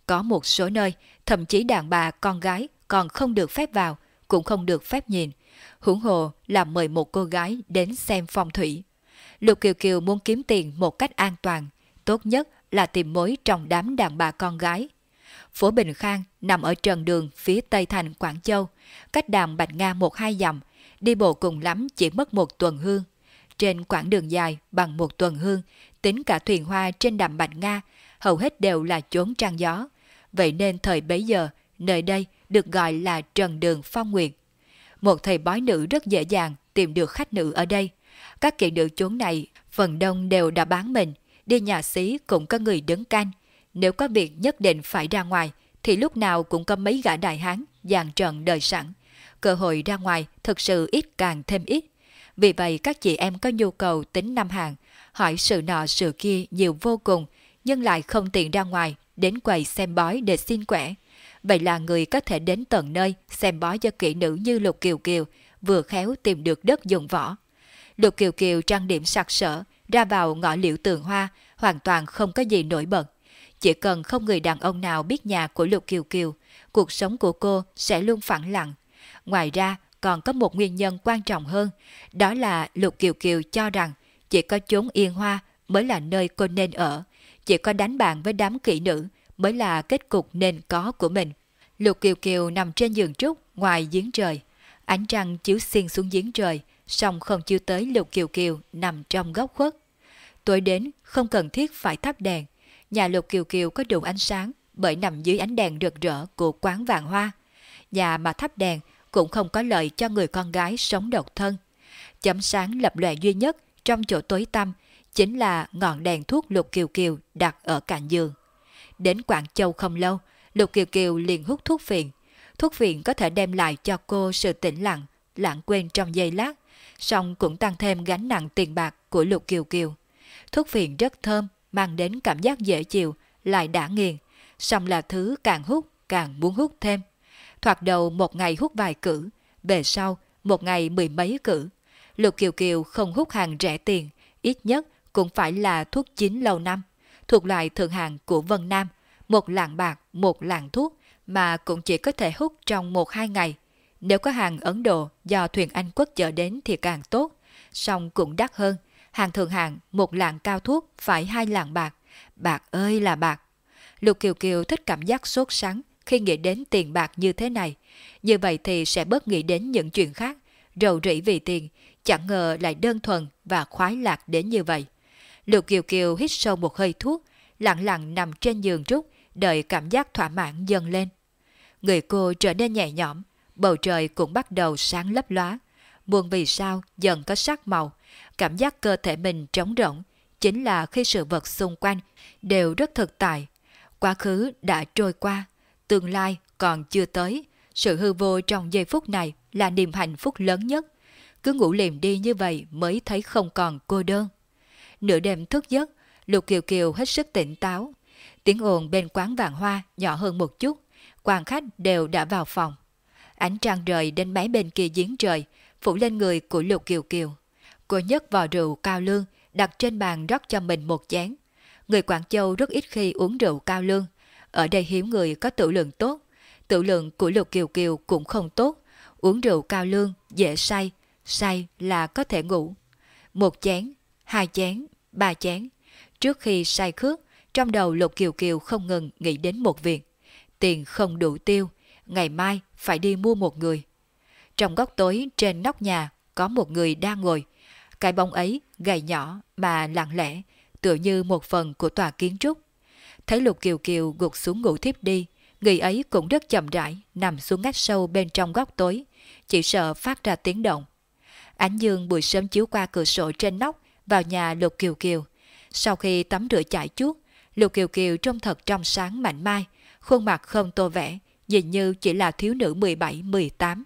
Có một số nơi, thậm chí đàn bà con gái còn không được phép vào, cũng không được phép nhìn. Hưởng hồ là mời một cô gái đến xem phong thủy. Lục Kiều Kiều muốn kiếm tiền một cách an toàn, tốt nhất là tìm mối trong đám đàn bà con gái. Phố Bình Khang nằm ở trần đường phía tây thành Quảng Châu, cách đàm Bạch Nga một hai dặm, đi bộ cùng lắm chỉ mất một tuần hương. Trên quãng đường dài bằng một tuần hương, tính cả thuyền hoa trên đàm Bạch Nga, hầu hết đều là chốn trang gió. Vậy nên thời bấy giờ, nơi đây được gọi là Trần Đường Phong Nguyệt. Một thầy bói nữ rất dễ dàng tìm được khách nữ ở đây. Các kiện nữ chốn này phần đông đều đã bán mình, đi nhà xí cũng có người đứng canh. Nếu có việc nhất định phải ra ngoài, thì lúc nào cũng có mấy gã đại hán dàn trận đời sẵn. Cơ hội ra ngoài thực sự ít càng thêm ít. Vì vậy các chị em có nhu cầu tính năm hàng, hỏi sự nọ sự kia nhiều vô cùng, nhưng lại không tiện ra ngoài đến quầy xem bói để xin quẻ. Vậy là người có thể đến tận nơi xem bói cho kỹ nữ như Lục Kiều Kiều, vừa khéo tìm được đất dùng võ. Lục Kiều Kiều trang điểm sặc sỡ, ra vào ngõ liễu tường hoa, hoàn toàn không có gì nổi bật. Chỉ cần không người đàn ông nào biết nhà của Lục Kiều Kiều, cuộc sống của cô sẽ luôn phẳng lặng. Ngoài ra, còn có một nguyên nhân quan trọng hơn, đó là Lục Kiều Kiều cho rằng chỉ có chốn yên hoa mới là nơi cô nên ở, chỉ có đánh bạn với đám kỹ nữ mới là kết cục nên có của mình. Lục Kiều Kiều nằm trên giường trúc ngoài giếng trời, ánh trăng chiếu xiên xuống giếng trời, song không chiếu tới Lục Kiều Kiều nằm trong góc khuất. Tối đến không cần thiết phải thắp đèn, nhà Lục Kiều Kiều có đủ ánh sáng bởi nằm dưới ánh đèn rực rỡ của quán vàng hoa. Nhà mà thắp đèn cũng không có lợi cho người con gái sống độc thân. Chấm sáng lập lòe duy nhất trong chỗ tối tăm chính là ngọn đèn thuốc Lục Kiều Kiều đặt ở cạnh giường. Đến Quảng Châu không lâu, Lục Kiều Kiều liền hút thuốc phiện. Thuốc phiện có thể đem lại cho cô sự tĩnh lặng, lãng quên trong giây lát, song cũng tăng thêm gánh nặng tiền bạc của Lục Kiều Kiều. Thuốc phiện rất thơm, mang đến cảm giác dễ chịu, lại đã nghiền, song là thứ càng hút càng muốn hút thêm. Thoạt đầu một ngày hút vài cử, về sau một ngày mười mấy cử. Lục Kiều Kiều không hút hàng rẻ tiền, ít nhất cũng phải là thuốc chín lâu năm, thuộc loại thượng hạng của Vân Nam, một lạng bạc, một lạng thuốc mà cũng chỉ có thể hút trong một hai ngày. Nếu có hàng Ấn Độ do thuyền Anh quốc chở đến thì càng tốt, song cũng đắt hơn. Hàng thượng hạng một lạng cao thuốc phải hai lạng bạc. Bạc ơi là bạc! Lục Kiều Kiều thích cảm giác sốt sắng khi nghĩ đến tiền bạc như thế này. Như vậy thì sẽ bớt nghĩ đến những chuyện khác, rầu rĩ vì tiền, chẳng ngờ lại đơn thuần và khoái lạc đến như vậy. Lục Kiều Kiều hít sâu một hơi thuốc, lặng lặng nằm trên giường rút, đợi cảm giác thỏa mãn dâng lên. Người cô trở nên nhẹ nhõm, bầu trời cũng bắt đầu sáng lấp lóa. muôn vì sao dần có sắc màu, cảm giác cơ thể mình trống rỗng, chính là khi sự vật xung quanh đều rất thực tại. Quá khứ đã trôi qua, tương lai còn chưa tới. Sự hư vô trong giây phút này là niềm hạnh phúc lớn nhất. Cứ ngủ liềm đi như vậy mới thấy không còn cô đơn. Nửa đêm thức giấc, Lục Kiều Kiều hết sức tỉnh táo. Tiếng ồn bên quán vàng hoa nhỏ hơn một chút, quan khách đều đã vào phòng. Ánh trăng rời đến máy bên kia giếng trời, phủ lên người của Lục Kiều Kiều. Cô nhấc vò rượu cao lương, đặt trên bàn rót cho mình một chén. Người Quảng Châu rất ít khi uống rượu cao lương. Ở đây hiếm người có tự lượng tốt. Tự lượng của Lục Kiều Kiều cũng không tốt. Uống rượu cao lương, dễ say. Say là có thể ngủ. Một chén, hai chén, ba chén. Trước khi say khước, trong đầu Lục Kiều Kiều không ngừng nghĩ đến một việc. Tiền không đủ tiêu, ngày mai phải đi mua một người. Trong góc tối trên nóc nhà có một người đang ngồi. Cái bóng ấy gầy nhỏ mà lặng lẽ, tựa như một phần của tòa kiến trúc. Thấy Lục Kiều Kiều gục xuống ngủ thiếp đi, người ấy cũng rất chậm rãi, nằm xuống ngách sâu bên trong góc tối, chỉ sợ phát ra tiếng động. Ánh dương buổi sớm chiếu qua cửa sổ trên nóc vào nhà Lục Kiều Kiều. Sau khi tắm rửa chải chuốt, Lục Kiều Kiều trông thật trong sáng mạnh mai, khuôn mặt không tô vẽ, nhìn như chỉ là thiếu nữ 17-18.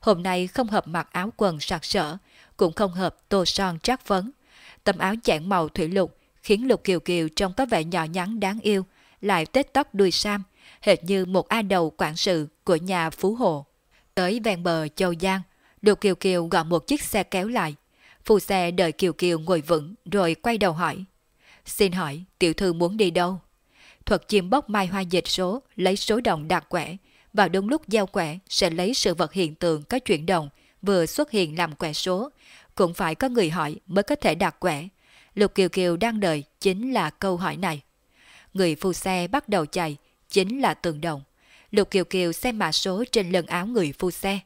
Hôm nay không hợp mặc áo quần sặc sỡ, cũng không hợp tô son trác phấn. Tấm áo chạng màu thủy lục khiến Lục Kiều Kiều trông có vẻ nhỏ nhắn đáng yêu, lại tết tóc đuôi sam, hệt như một a đầu quản sự của nhà Phú Hộ. Tới ven bờ Châu Giang, Lục Kiều Kiều gọi một chiếc xe kéo lại phu xe đợi Kiều Kiều ngồi vững rồi quay đầu hỏi. Xin hỏi, tiểu thư muốn đi đâu? Thuật chim bốc mai hoa dịch số, lấy số đồng đạt quẻ. Vào đúng lúc giao quẻ sẽ lấy sự vật hiện tượng có chuyển động vừa xuất hiện làm quẻ số. Cũng phải có người hỏi mới có thể đạt quẻ. Lục Kiều Kiều đang đợi chính là câu hỏi này. Người phu xe bắt đầu chạy, chính là tường đồng. Lục Kiều Kiều xem mã số trên lưng áo người phu xe.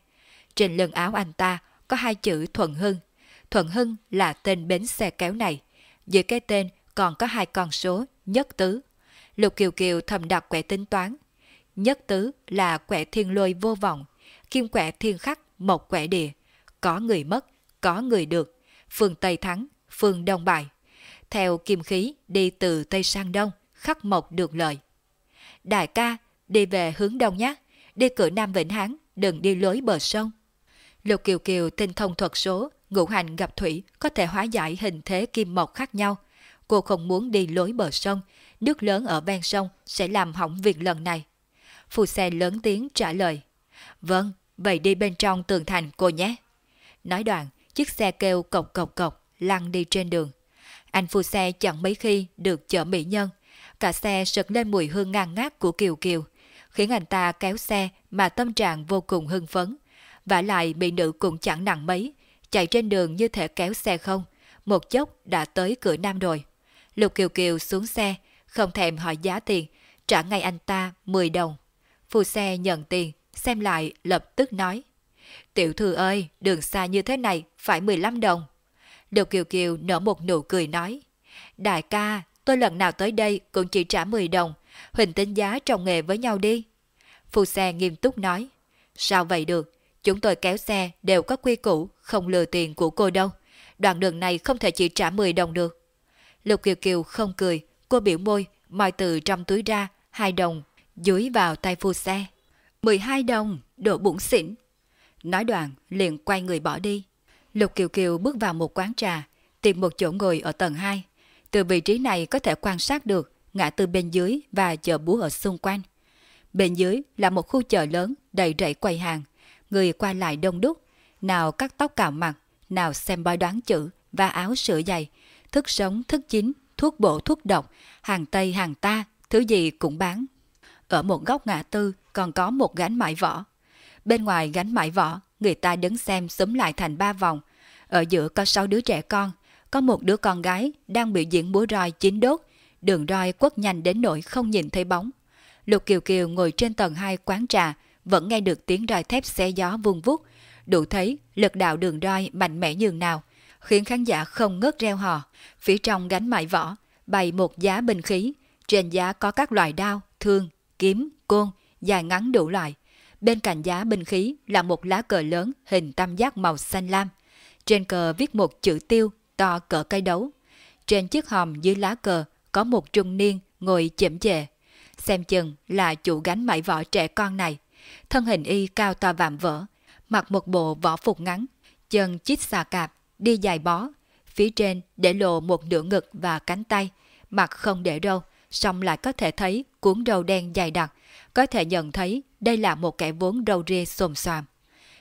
Trên lưng áo anh ta có hai chữ Thuận Hưng. Thuận Hưng là tên bến xe kéo này. Dưới cái tên còn có hai con số nhất tứ. Lục Kiều Kiều thầm đặt quẻ tính toán. Nhất tứ là quẻ thiên lôi vô vọng, kim quẻ thiên khắc một quẻ địa. Có người mất, có người được. Phương Tây thắng, phương Đông bại. Theo kim khí đi từ Tây sang Đông, khắc mộc được lợi. Đại ca, đi về hướng Đông nhé, đi cửa Nam Vĩnh Hán, đừng đi lối bờ sông. Lục Kiều Kiều tinh thông thuật số, ngũ hành gặp thủy có thể hóa giải hình thế kim mộc khác nhau. Cô không muốn đi lối bờ sông, nước lớn ở ven sông sẽ làm hỏng việc lần này. Phù xe lớn tiếng trả lời. Vâng, vậy đi bên trong tường thành cô nhé. Nói đoạn, chiếc xe kêu cộc cộc cộc, lăn đi trên đường. Anh phu xe chẳng mấy khi được chở mỹ nhân. Cả xe sực lên mùi hương ngang ngát của Kiều Kiều, khiến anh ta kéo xe mà tâm trạng vô cùng hưng phấn. Và lại mỹ nữ cũng chẳng nặng mấy, chạy trên đường như thể kéo xe không. Một chốc đã tới cửa Nam rồi. Lục Kiều Kiều xuống xe, không thèm hỏi giá tiền, trả ngay anh ta 10 đồng. Phu xe nhận tiền, xem lại lập tức nói. Tiểu thư ơi, đường xa như thế này, phải 15 đồng. Lục Kiều Kiều nở một nụ cười nói. Đại ca, tôi lần nào tới đây cũng chỉ trả 10 đồng, Huỳnh tính giá trong nghề với nhau đi. Phu xe nghiêm túc nói. Sao vậy được, chúng tôi kéo xe đều có quy củ, không lừa tiền của cô đâu. Đoạn đường này không thể chỉ trả 10 đồng được. Lục Kiều Kiều không cười, cô biểu môi, moi từ trong túi ra, hai đồng, dúi vào tay phu xe. 12 đồng, đổ bụng xỉn. Nói đoạn, liền quay người bỏ đi. Lục Kiều Kiều bước vào một quán trà, tìm một chỗ ngồi ở tầng 2. Từ vị trí này có thể quan sát được ngã tư bên dưới và chợ búa ở xung quanh. Bên dưới là một khu chợ lớn đầy rẫy quầy hàng, người qua lại đông đúc, nào cắt tóc cạo mặt, nào xem bói đoán chữ và áo sửa giày, thức sống, thức chín, thuốc bổ, thuốc độc, hàng Tây, hàng ta, thứ gì cũng bán. Ở một góc ngã tư còn có một gánh mãi vỏ. Bên ngoài gánh mãi vỏ, người ta đứng xem xúm lại thành ba vòng. Ở giữa có sáu đứa trẻ con, có một đứa con gái đang biểu diễn búa roi chín đốt, đường roi quất nhanh đến nỗi không nhìn thấy bóng. Lục Kiều Kiều ngồi trên tầng 2 quán trà, vẫn nghe được tiếng roi thép xé gió vung vút, đủ thấy lực đạo đường roi mạnh mẽ nhường nào, khiến khán giả không ngớt reo hò. Phía trong gánh mại vỏ, bày một giá binh khí, trên giá có các loại đao, thương, kiếm, côn, dài ngắn đủ loại. Bên cạnh giá binh khí là một lá cờ lớn hình tam giác màu xanh lam. Trên cờ viết một chữ tiêu to cỡ cây đấu. Trên chiếc hòm dưới lá cờ có một trung niên ngồi chậm chệ. Xem chừng là chủ gánh mãi võ trẻ con này. Thân hình y cao to vạm vỡ, mặc một bộ võ phục ngắn, chân chít xà cạp, đi dài bó. Phía trên để lộ một nửa ngực và cánh tay, mặt không để râu, song lại có thể thấy cuốn râu đen dài đặc, có thể nhận thấy đây là một kẻ vốn râu ria xồm xoàm.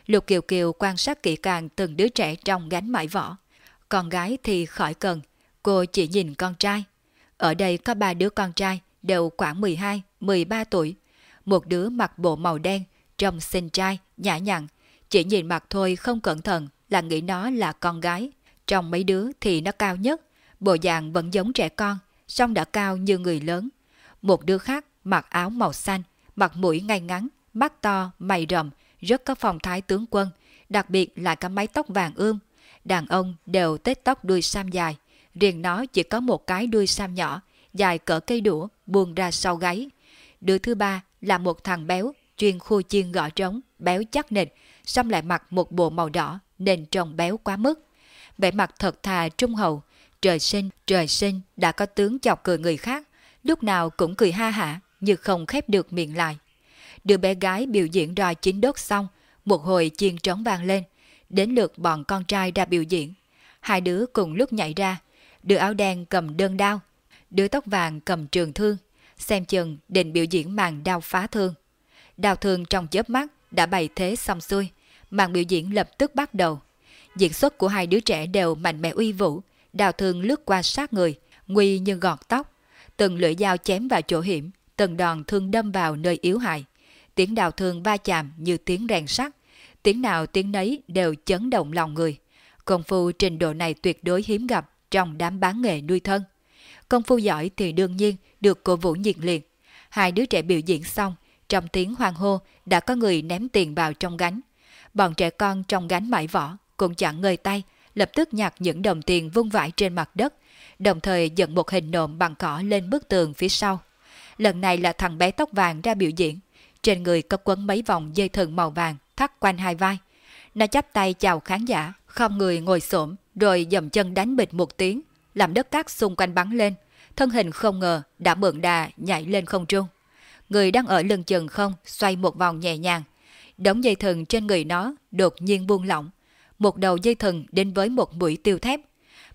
Lục Kiều Kiều quan sát kỹ càng từng đứa trẻ trong gánh mãi võ. Con gái thì khỏi cần, cô chỉ nhìn con trai. Ở đây có ba đứa con trai, đều khoảng 12, 13 tuổi. Một đứa mặc bộ màu đen, trông xinh trai, nhã nhặn. Chỉ nhìn mặt thôi không cẩn thận là nghĩ nó là con gái. Trong mấy đứa thì nó cao nhất, bộ dạng vẫn giống trẻ con, song đã cao như người lớn. Một đứa khác mặc áo màu xanh, mặt mũi ngay ngắn, mắt to, mày rậm, rất có phong thái tướng quân, đặc biệt là cái mái tóc vàng ươm. Đàn ông đều tết tóc đuôi sam dài, riêng nó chỉ có một cái đuôi sam nhỏ, dài cỡ cây đũa, buông ra sau gáy. Đứa thứ ba là một thằng béo, chuyên khu chiên gõ trống, béo chắc nịch, xong lại mặc một bộ màu đỏ nên trông béo quá mức. Vẻ mặt thật thà trung hậu, trời sinh, trời sinh đã có tướng chọc cười người khác, lúc nào cũng cười ha hả như không khép được miệng lại. Đứa bé gái biểu diễn roi chín đốt xong, một hồi chiên trống vang lên, đến lượt bọn con trai ra biểu diễn. Hai đứa cùng lúc nhảy ra, đứa áo đen cầm đơn đao, đứa tóc vàng cầm trường thương, xem chừng định biểu diễn màn đao phá thương. Đao thương trong chớp mắt đã bày thế xong xuôi, màn biểu diễn lập tức bắt đầu. Diễn xuất của hai đứa trẻ đều mạnh mẽ uy vũ, đao thương lướt qua sát người, nguy như gọt tóc. Từng lưỡi dao chém vào chỗ hiểm, từng đòn thương đâm vào nơi yếu hại. Tiếng đào thương va chạm như tiếng rèn sắt, tiếng nào tiếng nấy đều chấn động lòng người. Công phu trình độ này tuyệt đối hiếm gặp trong đám bán nghề nuôi thân. Công phu giỏi thì đương nhiên được cổ vũ nhiệt liệt. Hai đứa trẻ biểu diễn xong, trong tiếng hoang hô đã có người ném tiền vào trong gánh. Bọn trẻ con trong gánh mãi vỏ cũng chẳng ngơi tay, lập tức nhặt những đồng tiền vung vãi trên mặt đất, đồng thời dựng một hình nộm bằng cỏ lên bức tường phía sau. Lần này là thằng bé tóc vàng ra biểu diễn, trên người có quấn mấy vòng dây thừng màu vàng thắt quanh hai vai. Nó chắp tay chào khán giả, không người ngồi xổm rồi dầm chân đánh bịch một tiếng, làm đất cát xung quanh bắn lên. Thân hình không ngờ đã mượn đà nhảy lên không trung. Người đang ở lưng chừng không xoay một vòng nhẹ nhàng. Đống dây thừng trên người nó đột nhiên buông lỏng. Một đầu dây thừng đến với một mũi tiêu thép.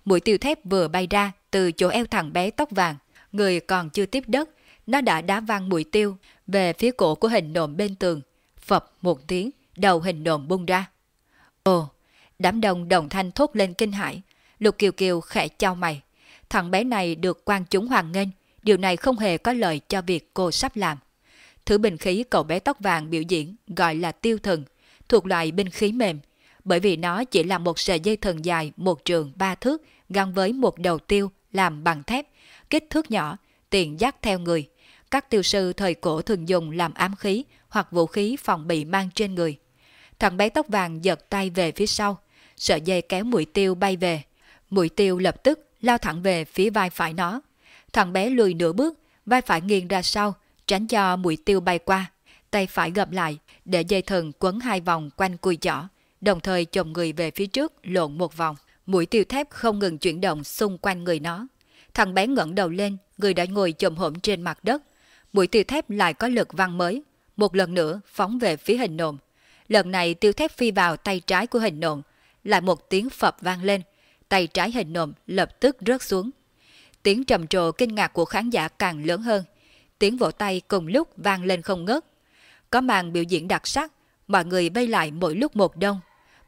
Mũi tiêu thép vừa bay ra từ chỗ eo thằng bé tóc vàng. Người còn chưa tiếp đất, nó đã đá văng mũi tiêu về phía cổ của hình nộm bên tường. Phập một tiếng, đầu hình nộm bung ra. Ồ, đám đông đồng thanh thốt lên kinh hãi. Lục Kiều Kiều khẽ trao mày. Thằng bé này được quan chúng hoàng nghênh, điều này không hề có lợi cho việc cô sắp làm. Thứ binh khí cậu bé tóc vàng biểu diễn gọi là tiêu thần, thuộc loại binh khí mềm, bởi vì nó chỉ là một sợi dây thần dài một trường ba thước gắn với một đầu tiêu làm bằng thép, kích thước nhỏ, tiện dắt theo người. Các tiêu sư thời cổ thường dùng làm ám khí hoặc vũ khí phòng bị mang trên người. Thằng bé tóc vàng giật tay về phía sau, sợi dây kéo mũi tiêu bay về. Mũi tiêu lập tức lao thẳng về phía vai phải nó. Thằng bé lùi nửa bước, vai phải nghiêng ra sau, tránh cho mũi tiêu bay qua. Tay phải gập lại, để dây thần quấn hai vòng quanh cùi chỏ, đồng thời chồng người về phía trước lộn một vòng. Mũi tiêu thép không ngừng chuyển động xung quanh người nó. Thằng bé ngẩng đầu lên, người đã ngồi chồm hổm trên mặt đất. Mũi tiêu thép lại có lực văng mới, một lần nữa phóng về phía hình nộm. Lần này tiêu thép phi vào tay trái của hình nộm, lại một tiếng phập vang lên, tay trái hình nộm lập tức rớt xuống. Tiếng trầm trồ kinh ngạc của khán giả càng lớn hơn, tiếng vỗ tay cùng lúc vang lên không ngớt. Có màn biểu diễn đặc sắc, mọi người vây lại mỗi lúc một đông.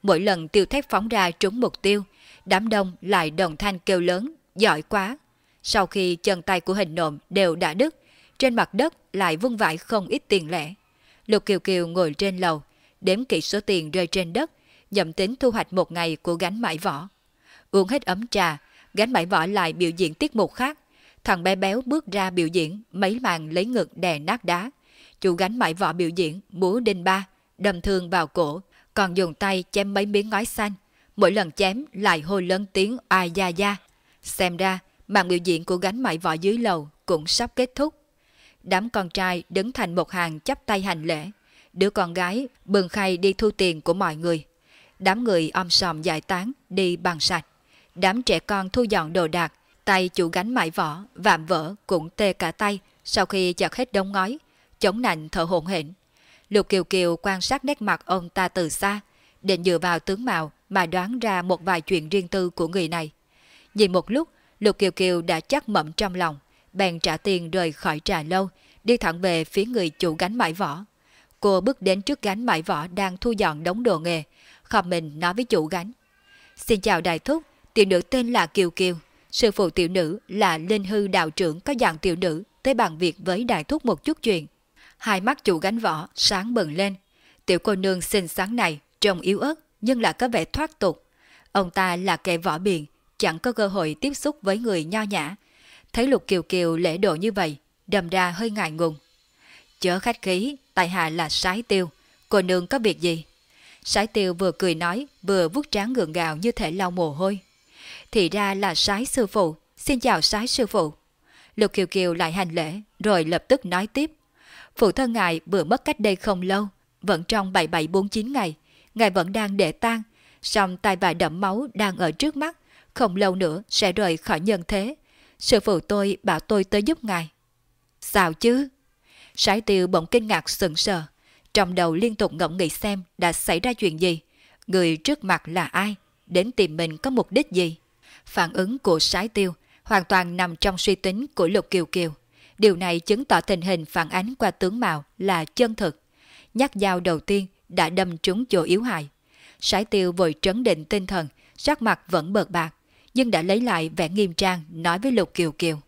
Mỗi lần tiêu thép phóng ra trúng mục tiêu, đám đông lại đồng thanh kêu lớn, giỏi quá. Sau khi chân tay của hình nộm đều đã đứt, trên mặt đất lại vung vãi không ít tiền lẻ. Lục Kiều Kiều ngồi trên lầu, đếm kỹ số tiền rơi trên đất, nhậm tính thu hoạch một ngày của gánh mãi vỏ. Uống hết ấm trà, gánh bãi vỏ lại biểu diễn tiết mục khác. Thằng bé béo bước ra biểu diễn mấy màn lấy ngực đè nát đá. Chủ gánh bãi vỏ biểu diễn múa đinh ba, đâm thương vào cổ, còn dùng tay chém mấy miếng ngói xanh. Mỗi lần chém lại hô lớn tiếng ai da da. Xem ra, màn biểu diễn của gánh mãi vỏ dưới lầu cũng sắp kết thúc. Đám con trai đứng thành một hàng chắp tay hành lễ. Đứa con gái bừng khay đi thu tiền của mọi người. Đám người om sòm giải tán đi bằng sạch. Đám trẻ con thu dọn đồ đạc, tay chủ gánh mãi vỏ, vạm vỡ cũng tê cả tay sau khi chặt hết đống ngói, chống nạnh thở hổn hển. Lục Kiều Kiều quan sát nét mặt ông ta từ xa, định dựa vào tướng mạo mà đoán ra một vài chuyện riêng tư của người này. Nhìn một lúc, Lục Kiều Kiều đã chắc mậm trong lòng, bèn trả tiền rời khỏi trà lâu, đi thẳng về phía người chủ gánh mãi vỏ. Cô bước đến trước gánh mãi vỏ đang thu dọn đống đồ nghề, khom mình nói với chủ gánh. Xin chào đại thúc, tiểu nữ tên là Kiều Kiều. Sư phụ tiểu nữ là Linh Hư đạo trưởng có dạng tiểu nữ tới bàn việc với đại thúc một chút chuyện. Hai mắt chủ gánh vỏ sáng bừng lên. Tiểu cô nương xinh sáng này trông yếu ớt nhưng là có vẻ thoát tục. Ông ta là kẻ võ biển chẳng có cơ hội tiếp xúc với người nho nhã. Thấy Lục Kiều Kiều lễ độ như vậy, đầm ra hơi ngại ngùng. Chớ khách khí, tại hạ là sái tiêu, cô nương có việc gì? Sái tiêu vừa cười nói, vừa vuốt trán gượng gạo như thể lau mồ hôi. Thì ra là sái sư phụ, xin chào sái sư phụ. Lục Kiều Kiều lại hành lễ, rồi lập tức nói tiếp. Phụ thân ngài vừa mất cách đây không lâu, vẫn trong 7749 ngày, ngài vẫn đang để tang, song tai vài đẫm máu đang ở trước mắt, không lâu nữa sẽ rời khỏi nhân thế. Sư phụ tôi bảo tôi tới giúp ngài. Sao chứ? Sái tiêu bỗng kinh ngạc sững sờ, trong đầu liên tục ngẫm nghĩ xem đã xảy ra chuyện gì, người trước mặt là ai, đến tìm mình có mục đích gì. Phản ứng của sái tiêu hoàn toàn nằm trong suy tính của Lục Kiều Kiều. Điều này chứng tỏ tình hình phản ánh qua tướng mạo là chân thực. Nhát dao đầu tiên đã đâm trúng chỗ yếu hại. Sái tiêu vội trấn định tinh thần, sắc mặt vẫn bợt bạc, nhưng đã lấy lại vẻ nghiêm trang nói với Lục Kiều Kiều.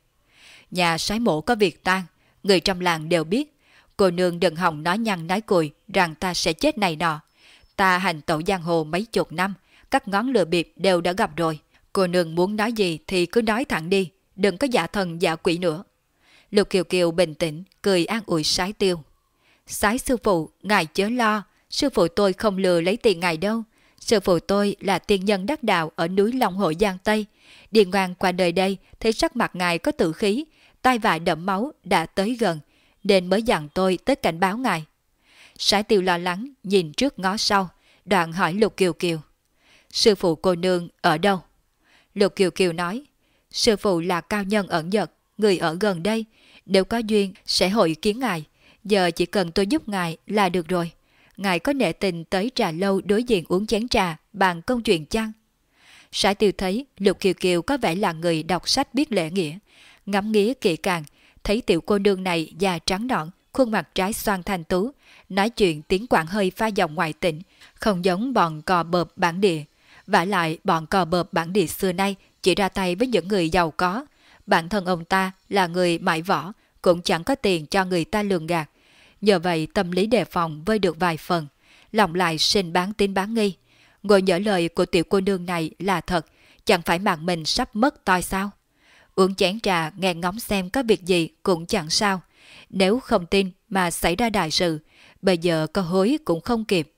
Nhà sái mổ có việc tan, người trong làng đều biết. Cô nương đừng hòng nói nhăn nói cùi rằng ta sẽ chết này nọ. Ta hành tẩu giang hồ mấy chục năm, các ngón lừa bịp đều đã gặp rồi. Cô nương muốn nói gì thì cứ nói thẳng đi, đừng có giả thần giả quỷ nữa. Lục Kiều Kiều bình tĩnh, cười an ủi sái tiêu. Sái sư phụ, ngài chớ lo, sư phụ tôi không lừa lấy tiền ngài đâu. Sư phụ tôi là tiên nhân đắc đạo ở núi Long Hội Giang Tây. Điền ngoan qua đời đây thấy sắc mặt ngài có tự khí, tai vạ đậm máu đã tới gần, nên mới dặn tôi tới cảnh báo ngài. Sái tiêu lo lắng, nhìn trước ngó sau, đoạn hỏi Lục Kiều Kiều. Sư phụ cô nương ở đâu? Lục Kiều Kiều nói, sư phụ là cao nhân ẩn giật, người ở gần đây, nếu có duyên sẽ hội kiến ngài, giờ chỉ cần tôi giúp ngài là được rồi. Ngài có nệ tình tới trà lâu đối diện uống chén trà, bàn công chuyện chăng? Sải tiêu thấy Lục Kiều Kiều có vẻ là người đọc sách biết lễ nghĩa, ngắm nghía kỹ càng, thấy tiểu cô nương này già trắng nõn, khuôn mặt trái xoan thanh tú, nói chuyện tiếng quảng hơi pha giọng ngoại tỉnh, không giống bọn cò bợp bản địa vả lại bọn cò bợp bản địa xưa nay chỉ ra tay với những người giàu có. Bản thân ông ta là người mãi võ, cũng chẳng có tiền cho người ta lường gạt. Nhờ vậy tâm lý đề phòng vơi được vài phần, lòng lại sinh bán tín bán nghi. Ngồi nhớ lời của tiểu cô nương này là thật, chẳng phải mạng mình sắp mất toi sao? Uống chén trà nghe ngóng xem có việc gì cũng chẳng sao. Nếu không tin mà xảy ra đại sự, bây giờ có hối cũng không kịp.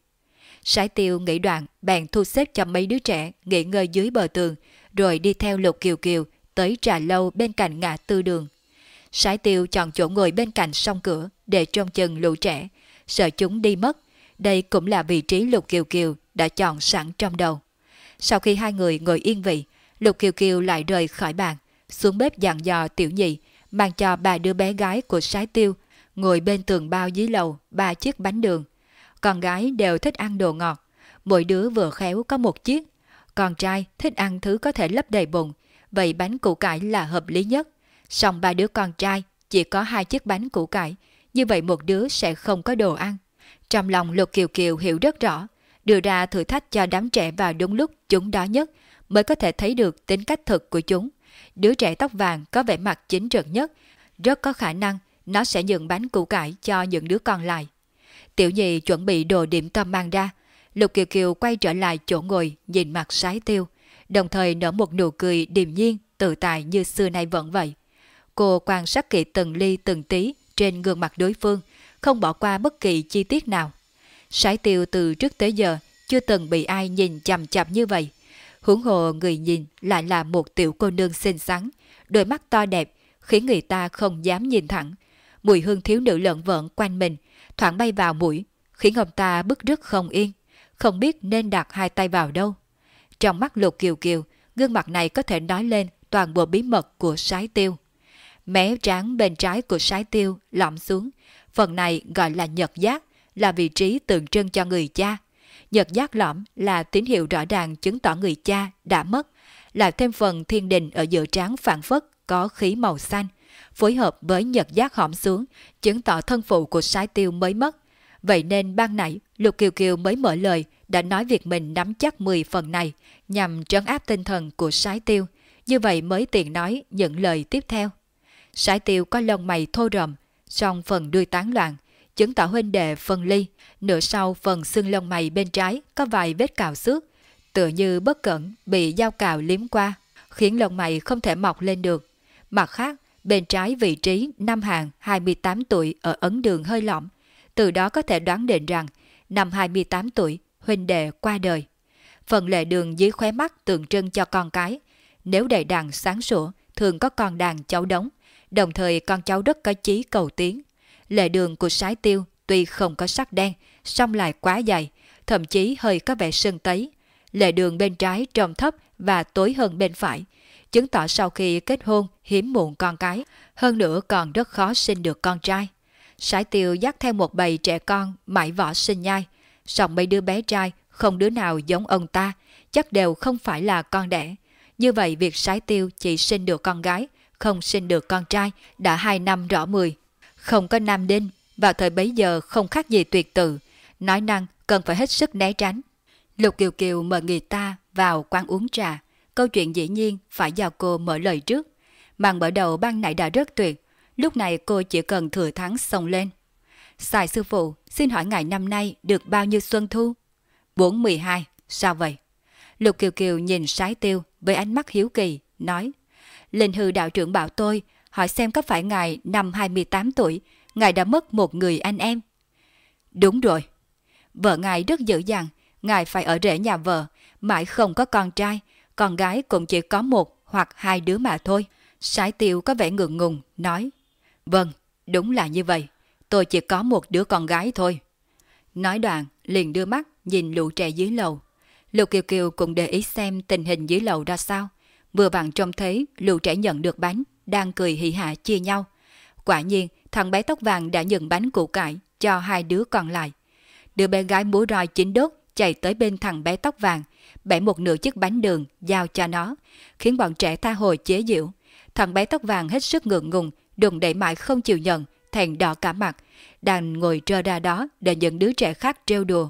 Sái tiêu nghĩ đoạn, bèn thu xếp cho mấy đứa trẻ nghỉ ngơi dưới bờ tường, rồi đi theo lục kiều kiều tới trà lâu bên cạnh ngã tư đường. Sái tiêu chọn chỗ ngồi bên cạnh song cửa để trông chừng lũ trẻ, sợ chúng đi mất. Đây cũng là vị trí lục kiều kiều đã chọn sẵn trong đầu. Sau khi hai người ngồi yên vị, lục kiều kiều lại rời khỏi bàn, xuống bếp dặn dò tiểu nhị, mang cho bà đứa bé gái của sái tiêu, ngồi bên tường bao dưới lầu ba chiếc bánh đường. Con gái đều thích ăn đồ ngọt, mỗi đứa vừa khéo có một chiếc. Con trai thích ăn thứ có thể lấp đầy bụng, vậy bánh củ cải là hợp lý nhất. song ba đứa con trai chỉ có hai chiếc bánh củ cải, như vậy một đứa sẽ không có đồ ăn. Trong lòng Lục Kiều Kiều hiểu rất rõ, đưa ra thử thách cho đám trẻ vào đúng lúc chúng đó nhất mới có thể thấy được tính cách thực của chúng. Đứa trẻ tóc vàng có vẻ mặt chính trực nhất, rất có khả năng nó sẽ nhường bánh củ cải cho những đứa còn lại. Tiểu nhị chuẩn bị đồ điểm tâm mang ra, Lục Kiều Kiều quay trở lại chỗ ngồi nhìn mặt sái tiêu, đồng thời nở một nụ cười điềm nhiên, tự tại như xưa nay vẫn vậy. Cô quan sát kỹ từng ly từng tí trên gương mặt đối phương, không bỏ qua bất kỳ chi tiết nào. Sái tiêu từ trước tới giờ chưa từng bị ai nhìn chằm chằm như vậy. Huống hồ người nhìn lại là một tiểu cô nương xinh xắn, đôi mắt to đẹp, khiến người ta không dám nhìn thẳng. Mùi hương thiếu nữ lợn vợn quanh mình, thoảng bay vào mũi, khiến ông ta bức rứt không yên, không biết nên đặt hai tay vào đâu. Trong mắt lục kiều kiều, gương mặt này có thể nói lên toàn bộ bí mật của sái tiêu. Mé trán bên trái của sái tiêu lõm xuống, phần này gọi là nhật giác, là vị trí tượng trưng cho người cha. Nhật giác lõm là tín hiệu rõ ràng chứng tỏ người cha đã mất, là thêm phần thiên đình ở giữa trán phản phất có khí màu xanh, phối hợp với nhật giác hõm xuống, chứng tỏ thân phụ của sái tiêu mới mất. Vậy nên ban nãy, Lục Kiều Kiều mới mở lời đã nói việc mình nắm chắc 10 phần này nhằm trấn áp tinh thần của sái tiêu, như vậy mới tiện nói những lời tiếp theo. Sái tiêu có lông mày thô rậm song phần đuôi tán loạn, chứng tỏ huynh đệ phân ly, nửa sau phần xương lông mày bên trái có vài vết cào xước, tựa như bất cẩn bị dao cào liếm qua, khiến lông mày không thể mọc lên được. Mặt khác, bên trái vị trí năm hàng 28 tuổi ở ấn đường hơi lõm, từ đó có thể đoán định rằng năm 28 tuổi huynh đệ qua đời. Phần lệ đường dưới khóe mắt tượng trưng cho con cái, nếu đầy đàn sáng sủa thường có con đàn cháu đống, đồng thời con cháu rất có chí cầu tiến. Lệ đường của sái tiêu tuy không có sắc đen, song lại quá dày, thậm chí hơi có vẻ sưng tấy. Lệ đường bên trái trông thấp và tối hơn bên phải, chứng tỏ sau khi kết hôn hiếm muộn con cái, hơn nữa còn rất khó sinh được con trai. Sái tiêu dắt theo một bầy trẻ con mãi vỏ sinh nhai, song mấy đứa bé trai không đứa nào giống ông ta, chắc đều không phải là con đẻ. Như vậy việc sái tiêu chỉ sinh được con gái, không sinh được con trai đã hai năm rõ mười. Không có nam đinh, vào thời bấy giờ không khác gì tuyệt tự, nói năng cần phải hết sức né tránh. Lục Kiều Kiều mời người ta vào quán uống trà, câu chuyện dĩ nhiên phải do cô mở lời trước. Màn mở đầu ban nãy đã rất tuyệt, lúc này cô chỉ cần thừa thắng xông lên. Xài sư phụ, xin hỏi ngài năm nay được bao nhiêu xuân thu? 412, sao vậy? Lục Kiều Kiều nhìn sái tiêu với ánh mắt hiếu kỳ, nói Linh hư đạo trưởng bảo tôi hỏi xem có phải ngài năm 28 tuổi, ngài đã mất một người anh em. Đúng rồi. Vợ ngài rất dữ dằn, ngài phải ở rễ nhà vợ, mãi không có con trai, con gái cũng chỉ có một hoặc hai đứa mà thôi. Sái tiêu có vẻ ngượng ngùng, nói, Vâng, đúng là như vậy, tôi chỉ có một đứa con gái thôi. Nói đoạn, liền đưa mắt nhìn lũ trẻ dưới lầu. Lục Kiều Kiều cũng để ý xem tình hình dưới lầu ra sao. Vừa vặn trông thấy lũ trẻ nhận được bánh, đang cười hỉ hạ chia nhau. Quả nhiên, thằng bé tóc vàng đã nhận bánh củ cải cho hai đứa còn lại. Đứa bé gái múa roi chính đốt chạy tới bên thằng bé tóc vàng, bẻ một nửa chiếc bánh đường giao cho nó, khiến bọn trẻ tha hồi chế giễu. Thằng bé tóc vàng hết sức ngượng ngùng, đùng đẩy mãi không chịu nhận, thèn đỏ cả mặt, đang ngồi trơ ra đó để những đứa trẻ khác trêu đùa.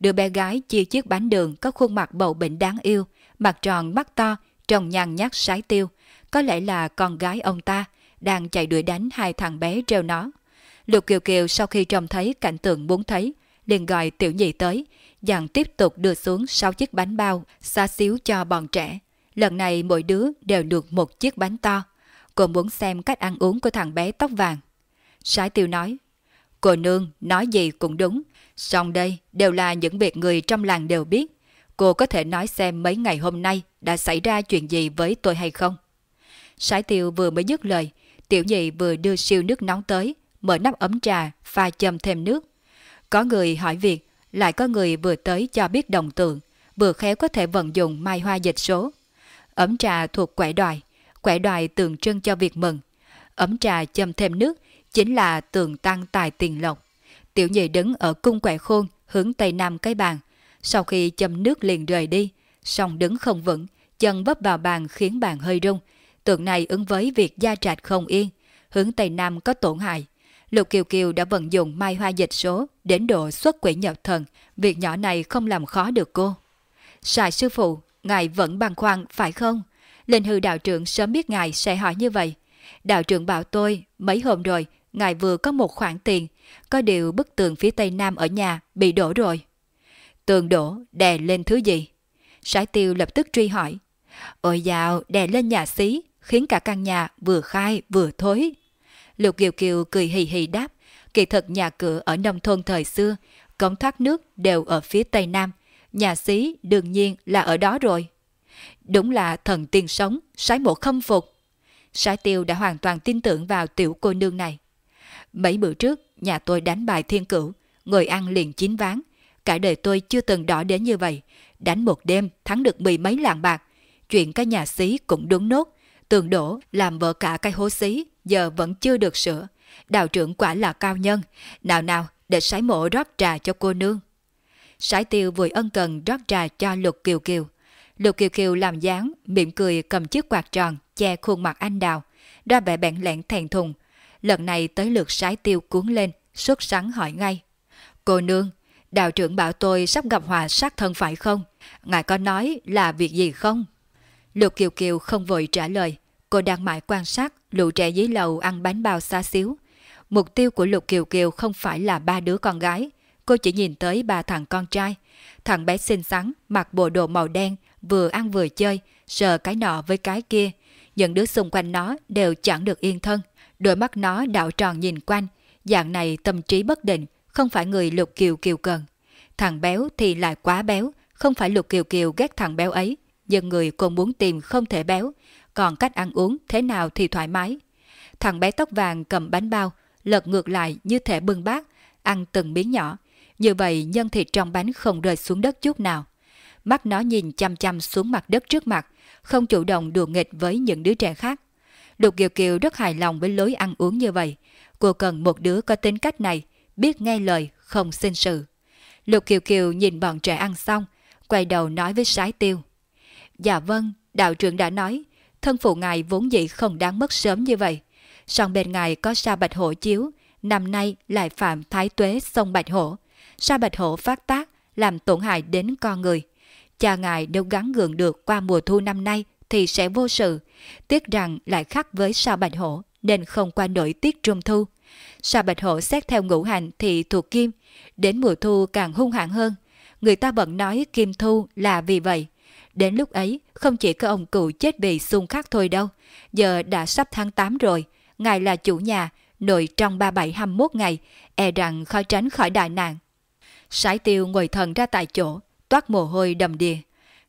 Đứa bé gái chia chiếc bánh đường có khuôn mặt bầu bệnh đáng yêu, mặt tròn mắt to, trông nhàn nhát sái tiêu. Có lẽ là con gái ông ta đang chạy đuổi đánh hai thằng bé treo nó. Lục Kiều Kiều sau khi trông thấy cảnh tượng muốn thấy, liền gọi tiểu nhị tới, dặn tiếp tục đưa xuống 6 chiếc bánh bao, xa xíu cho bọn trẻ. Lần này mỗi đứa đều được một chiếc bánh to. Cô muốn xem cách ăn uống của thằng bé tóc vàng. Sái tiêu nói, cô nương nói gì cũng đúng, song đây đều là những việc người trong làng đều biết. Cô có thể nói xem mấy ngày hôm nay đã xảy ra chuyện gì với tôi hay không? Sái tiêu vừa mới dứt lời, tiểu nhị vừa đưa siêu nước nóng tới, mở nắp ấm trà, pha châm thêm nước. Có người hỏi việc, lại có người vừa tới cho biết đồng tượng, vừa khéo có thể vận dụng mai hoa dịch số. Ấm trà thuộc quẻ đoài, quẻ đoài tượng trưng cho việc mừng. Ấm trà châm thêm nước chính là tường tăng tài tiền lộc. Tiểu nhị đứng ở cung quẻ khôn hướng tây nam cái bàn. Sau khi châm nước liền rời đi, song đứng không vững, chân vấp vào bàn khiến bàn hơi rung. Tượng này ứng với việc gia trạch không yên, hướng tây nam có tổn hại. Lục Kiều Kiều đã vận dụng mai hoa dịch số đến độ xuất quỷ nhập thần, việc nhỏ này không làm khó được cô. Sài sư phụ, ngài vẫn băn khoăn phải không? Linh hư đạo trưởng sớm biết ngài sẽ hỏi như vậy. Đạo trưởng bảo tôi, mấy hôm rồi, ngài vừa có một khoản tiền, có điều bức tường phía tây nam ở nhà bị đổ rồi. Tường đổ, đè lên thứ gì? Sái tiêu lập tức truy hỏi. Ôi dào, đè lên nhà xí, khiến cả căn nhà vừa khai vừa thối. Lục Kiều Kiều cười hì hì đáp, kỳ thật nhà cửa ở nông thôn thời xưa, cống thoát nước đều ở phía tây nam, nhà xí đương nhiên là ở đó rồi. Đúng là thần tiên sống, sái mộ khâm phục. Sái tiêu đã hoàn toàn tin tưởng vào tiểu cô nương này. Mấy bữa trước, nhà tôi đánh bài thiên cửu, người ăn liền chín ván. Cả đời tôi chưa từng đỏ đến như vậy. Đánh một đêm, thắng được mười mấy lạng bạc. Chuyện cái nhà xí cũng đúng nốt. Tường đổ, làm vỡ cả cái hố xí, giờ vẫn chưa được sửa. Đạo trưởng quả là cao nhân. Nào nào, để sái mộ rót trà cho cô nương. Sái tiêu vùi ân cần rót trà cho Lục Kiều Kiều. Lục Kiều Kiều làm dáng, mỉm cười cầm chiếc quạt tròn, che khuôn mặt anh đào, ra vẻ bẹn lẹn thèn thùng. Lần này tới lượt sái tiêu cuốn lên, xuất sắn hỏi ngay. Cô nương, đạo trưởng bảo tôi sắp gặp hòa sát thân phải không? Ngài có nói là việc gì không? Lục Kiều Kiều không vội trả lời. Cô đang mãi quan sát lũ trẻ dưới lầu ăn bánh bao xa xíu. Mục tiêu của Lục Kiều Kiều không phải là ba đứa con gái. Cô chỉ nhìn tới ba thằng con trai. Thằng bé xinh xắn, mặc bộ đồ màu đen, vừa ăn vừa chơi, sờ cái nọ với cái kia. Những đứa xung quanh nó đều chẳng được yên thân. Đôi mắt nó đảo tròn nhìn quanh. Dạng này tâm trí bất định, không phải người Lục Kiều Kiều cần. Thằng béo thì lại quá béo, không phải Lục Kiều Kiều ghét thằng béo ấy. Nhưng người cô muốn tìm không thể béo, còn cách ăn uống thế nào thì thoải mái. Thằng bé tóc vàng cầm bánh bao, lật ngược lại như thể bưng bát, ăn từng miếng nhỏ. Như vậy nhân thịt trong bánh không rơi xuống đất chút nào. Mắt nó nhìn chăm chăm xuống mặt đất trước mặt, không chủ động đùa nghịch với những đứa trẻ khác. Lục Kiều Kiều rất hài lòng với lối ăn uống như vậy. Cô cần một đứa có tính cách này, biết nghe lời, không xin sự. Lục Kiều Kiều nhìn bọn trẻ ăn xong, quay đầu nói với sái tiêu. Dạ vâng, đạo trưởng đã nói, thân phụ ngài vốn dĩ không đáng mất sớm như vậy. Song bên ngài có sa bạch hổ chiếu, năm nay lại phạm thái tuế sông bạch hổ. Sa bạch hổ phát tác, làm tổn hại đến con người. Cha ngài đâu gắn gượng được qua mùa thu năm nay thì sẽ vô sự. Tiếc rằng lại khắc với sa bạch hổ nên không qua nổi tiết trung thu. Sa bạch hổ xét theo ngũ hành thì thuộc kim, đến mùa thu càng hung hãn hơn. Người ta vẫn nói kim thu là vì vậy. Đến lúc ấy, không chỉ có ông cụ chết vì xung khắc thôi đâu. Giờ đã sắp tháng 8 rồi, ngài là chủ nhà, nội trong 37-21 ngày, e rằng khó tránh khỏi đại nạn. Sái tiêu ngồi thần ra tại chỗ, toát mồ hôi đầm đìa.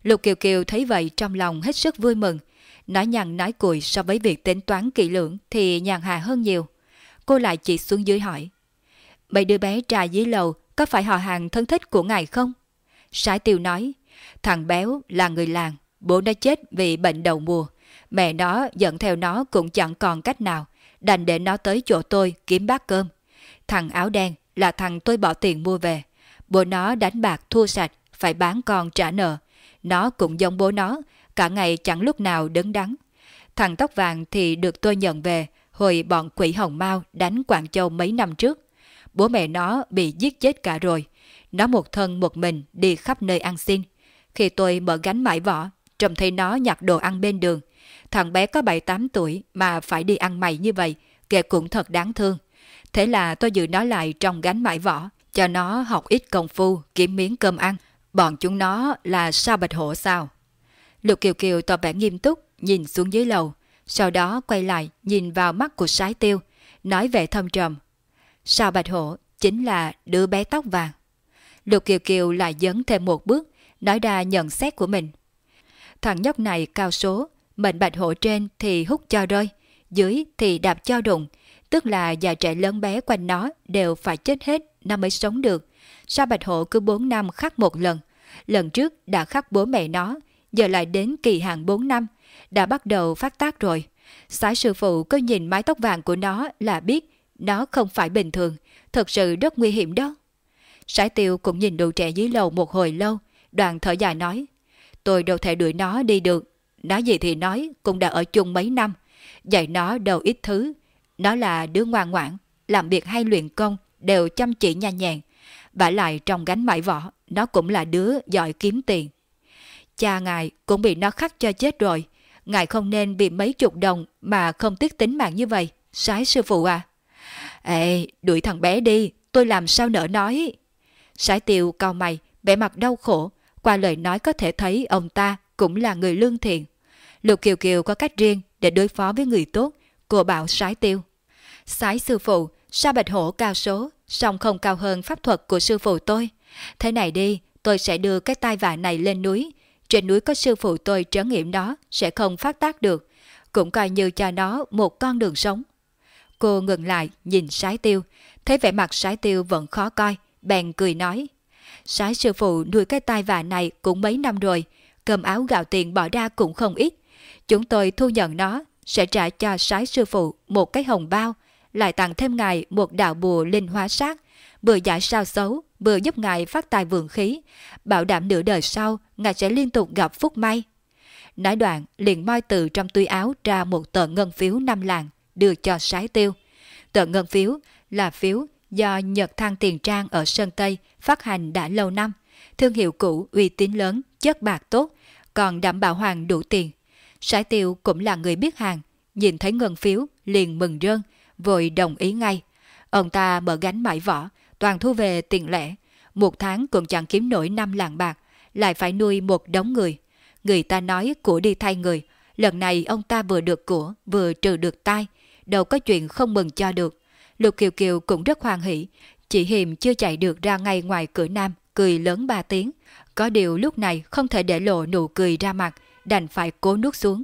Lục Kiều Kiều thấy vậy trong lòng hết sức vui mừng. Nói nhằn nói cùi so với việc tính toán kỹ lưỡng thì nhàn hà hơn nhiều. Cô lại chỉ xuống dưới hỏi. Mấy đứa bé trai dưới lầu có phải họ hàng thân thích của ngài không? Sái tiêu nói, thằng béo là người làng, bố nó chết vì bệnh đầu mùa. Mẹ nó dẫn theo nó cũng chẳng còn cách nào, đành để nó tới chỗ tôi kiếm bát cơm. Thằng áo đen là thằng tôi bỏ tiền mua về. Bố nó đánh bạc thua sạch, phải bán con trả nợ. Nó cũng giống bố nó, cả ngày chẳng lúc nào đứng đắn. Thằng tóc vàng thì được tôi nhận về hồi bọn quỷ hồng mau đánh Quảng Châu mấy năm trước. Bố mẹ nó bị giết chết cả rồi. Nó một thân một mình đi khắp nơi ăn xin. Khi tôi mở gánh mãi vỏ, trông thấy nó nhặt đồ ăn bên đường. Thằng bé có 7-8 tuổi mà phải đi ăn mày như vậy, kệ cũng thật đáng thương. Thế là tôi giữ nó lại trong gánh mãi vỏ, cho nó học ít công phu, kiếm miếng cơm ăn. Bọn chúng nó là sao bạch hổ sao? Lục Kiều Kiều tỏ vẻ nghiêm túc, nhìn xuống dưới lầu. Sau đó quay lại nhìn vào mắt của sái tiêu, nói vẻ thâm trầm. Sao bạch hổ chính là đứa bé tóc vàng. Lục Kiều Kiều lại dấn thêm một bước, nói ra nhận xét của mình. Thằng nhóc này cao số, mệnh bạch hổ trên thì hút cho rơi, dưới thì đạp cho đụng, tức là già trẻ lớn bé quanh nó đều phải chết hết nó mới sống được. Sao bạch hổ cứ 4 năm khắc một lần, lần trước đã khắc bố mẹ nó, giờ lại đến kỳ hạn 4 năm, đã bắt đầu phát tác rồi. Sái sư phụ cứ nhìn mái tóc vàng của nó là biết nó không phải bình thường, thật sự rất nguy hiểm đó. Sái tiêu cũng nhìn đồ trẻ dưới lầu một hồi lâu, đoàn thở dài nói, tôi đâu thể đuổi nó đi được, nói gì thì nói, cũng đã ở chung mấy năm, dạy nó đâu ít thứ, nó là đứa ngoan ngoãn, làm việc hay luyện công, đều chăm chỉ nhanh nhẹn. và lại trong gánh mãi vỏ, nó cũng là đứa giỏi kiếm tiền. Cha ngài cũng bị nó khắc cho chết rồi, ngài không nên bị mấy chục đồng mà không tiếc tính mạng như vậy, sái sư phụ à. Ê, đuổi thằng bé đi, tôi làm sao nỡ nói. Sái tiêu cao mày, vẻ mặt đau khổ, qua lời nói có thể thấy ông ta cũng là người lương thiện. Lục Kiều Kiều có cách riêng để đối phó với người tốt, cô bảo sái tiêu. Sái sư phụ, sao bạch hổ cao số, song không cao hơn pháp thuật của sư phụ tôi. Thế này đi, tôi sẽ đưa cái tai vạ này lên núi. Trên núi có sư phụ tôi trấn nghiệm đó sẽ không phát tác được. Cũng coi như cho nó một con đường sống. Cô ngừng lại, nhìn sái tiêu. Thấy vẻ mặt sái tiêu vẫn khó coi, bèn cười nói. Sái sư phụ nuôi cái tai vạ này cũng mấy năm rồi, cơm áo gạo tiền bỏ ra cũng không ít. Chúng tôi thu nhận nó, sẽ trả cho sái sư phụ một cái hồng bao, lại tặng thêm ngài một đạo bùa linh hóa sát, vừa giải sao xấu, vừa giúp ngài phát tài vượng khí, bảo đảm nửa đời sau ngài sẽ liên tục gặp phúc may. Nói đoạn liền moi từ trong túi áo ra một tờ ngân phiếu năm làng đưa cho sái tiêu. Tờ ngân phiếu là phiếu do Nhật Thăng Tiền Trang ở Sơn Tây phát hành đã lâu năm, thương hiệu cũ uy tín lớn, chất bạc tốt, còn đảm bảo hoàng đủ tiền. Sái tiêu cũng là người biết hàng, nhìn thấy ngân phiếu liền mừng rơn, vội đồng ý ngay. Ông ta mở gánh mãi vỏ, toàn thu về tiền lẻ. Một tháng cũng chẳng kiếm nổi năm lạng bạc, lại phải nuôi một đống người. Người ta nói của đi thay người, lần này ông ta vừa được của, vừa trừ được tai, đâu có chuyện không mừng cho được. Lục Kiều Kiều cũng rất hoan hỷ, chỉ hiềm chưa chạy được ra ngay ngoài cửa nam, cười lớn ba tiếng. Có điều lúc này không thể để lộ nụ cười ra mặt, đành phải cố nuốt xuống.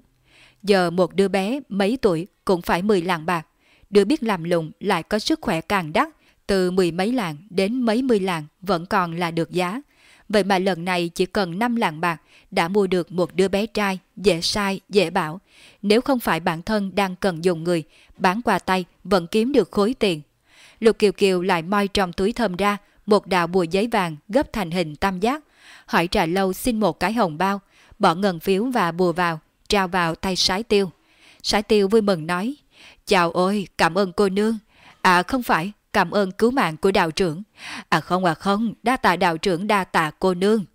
Giờ một đứa bé mấy tuổi cũng phải 10 lạng bạc. Đứa biết làm lụng lại có sức khỏe càng đắt, từ mười mấy lạng đến mấy mươi lạng vẫn còn là được giá. Vậy mà lần này chỉ cần 5 lạng bạc đã mua được một đứa bé trai, dễ sai, dễ bảo. Nếu không phải bản thân đang cần dùng người, bán qua tay vẫn kiếm được khối tiền. Lục Kiều Kiều lại moi trong túi thơm ra một đạo bùa giấy vàng gấp thành hình tam giác. Hỏi trà lâu xin một cái hồng bao, bỏ ngân phiếu và bùa vào, trao vào tay sái tiêu. Sái tiêu vui mừng nói, Chào ôi, cảm ơn cô nương. À không phải, cảm ơn cứu mạng của đạo trưởng. À không à không, đa tạ đạo trưởng đa tạ cô nương.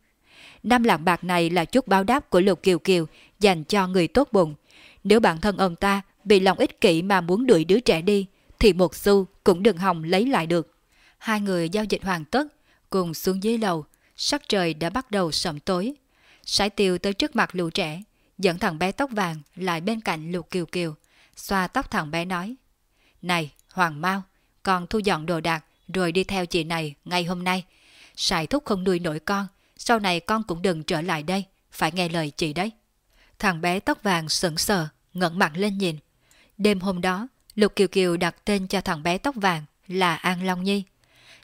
Năm lạng bạc này là chút báo đáp của Lục Kiều Kiều dành cho người tốt bụng. Nếu bản thân ông ta bị lòng ích kỷ mà muốn đuổi đứa trẻ đi, thì một xu cũng đừng hòng lấy lại được. Hai người giao dịch hoàn tất, cùng xuống dưới lầu, sắc trời đã bắt đầu sẩm tối. Sải tiêu tới trước mặt lũ trẻ, dẫn thằng bé tóc vàng lại bên cạnh lục kiều kiều, xoa tóc thằng bé nói. Này, Hoàng Mau, con thu dọn đồ đạc rồi đi theo chị này ngay hôm nay. Sài thúc không nuôi nổi con, sau này con cũng đừng trở lại đây, phải nghe lời chị đấy. Thằng bé tóc vàng sững sờ, ngẩng mặt lên nhìn. Đêm hôm đó, Lục Kiều Kiều đặt tên cho thằng bé tóc vàng là An Long Nhi.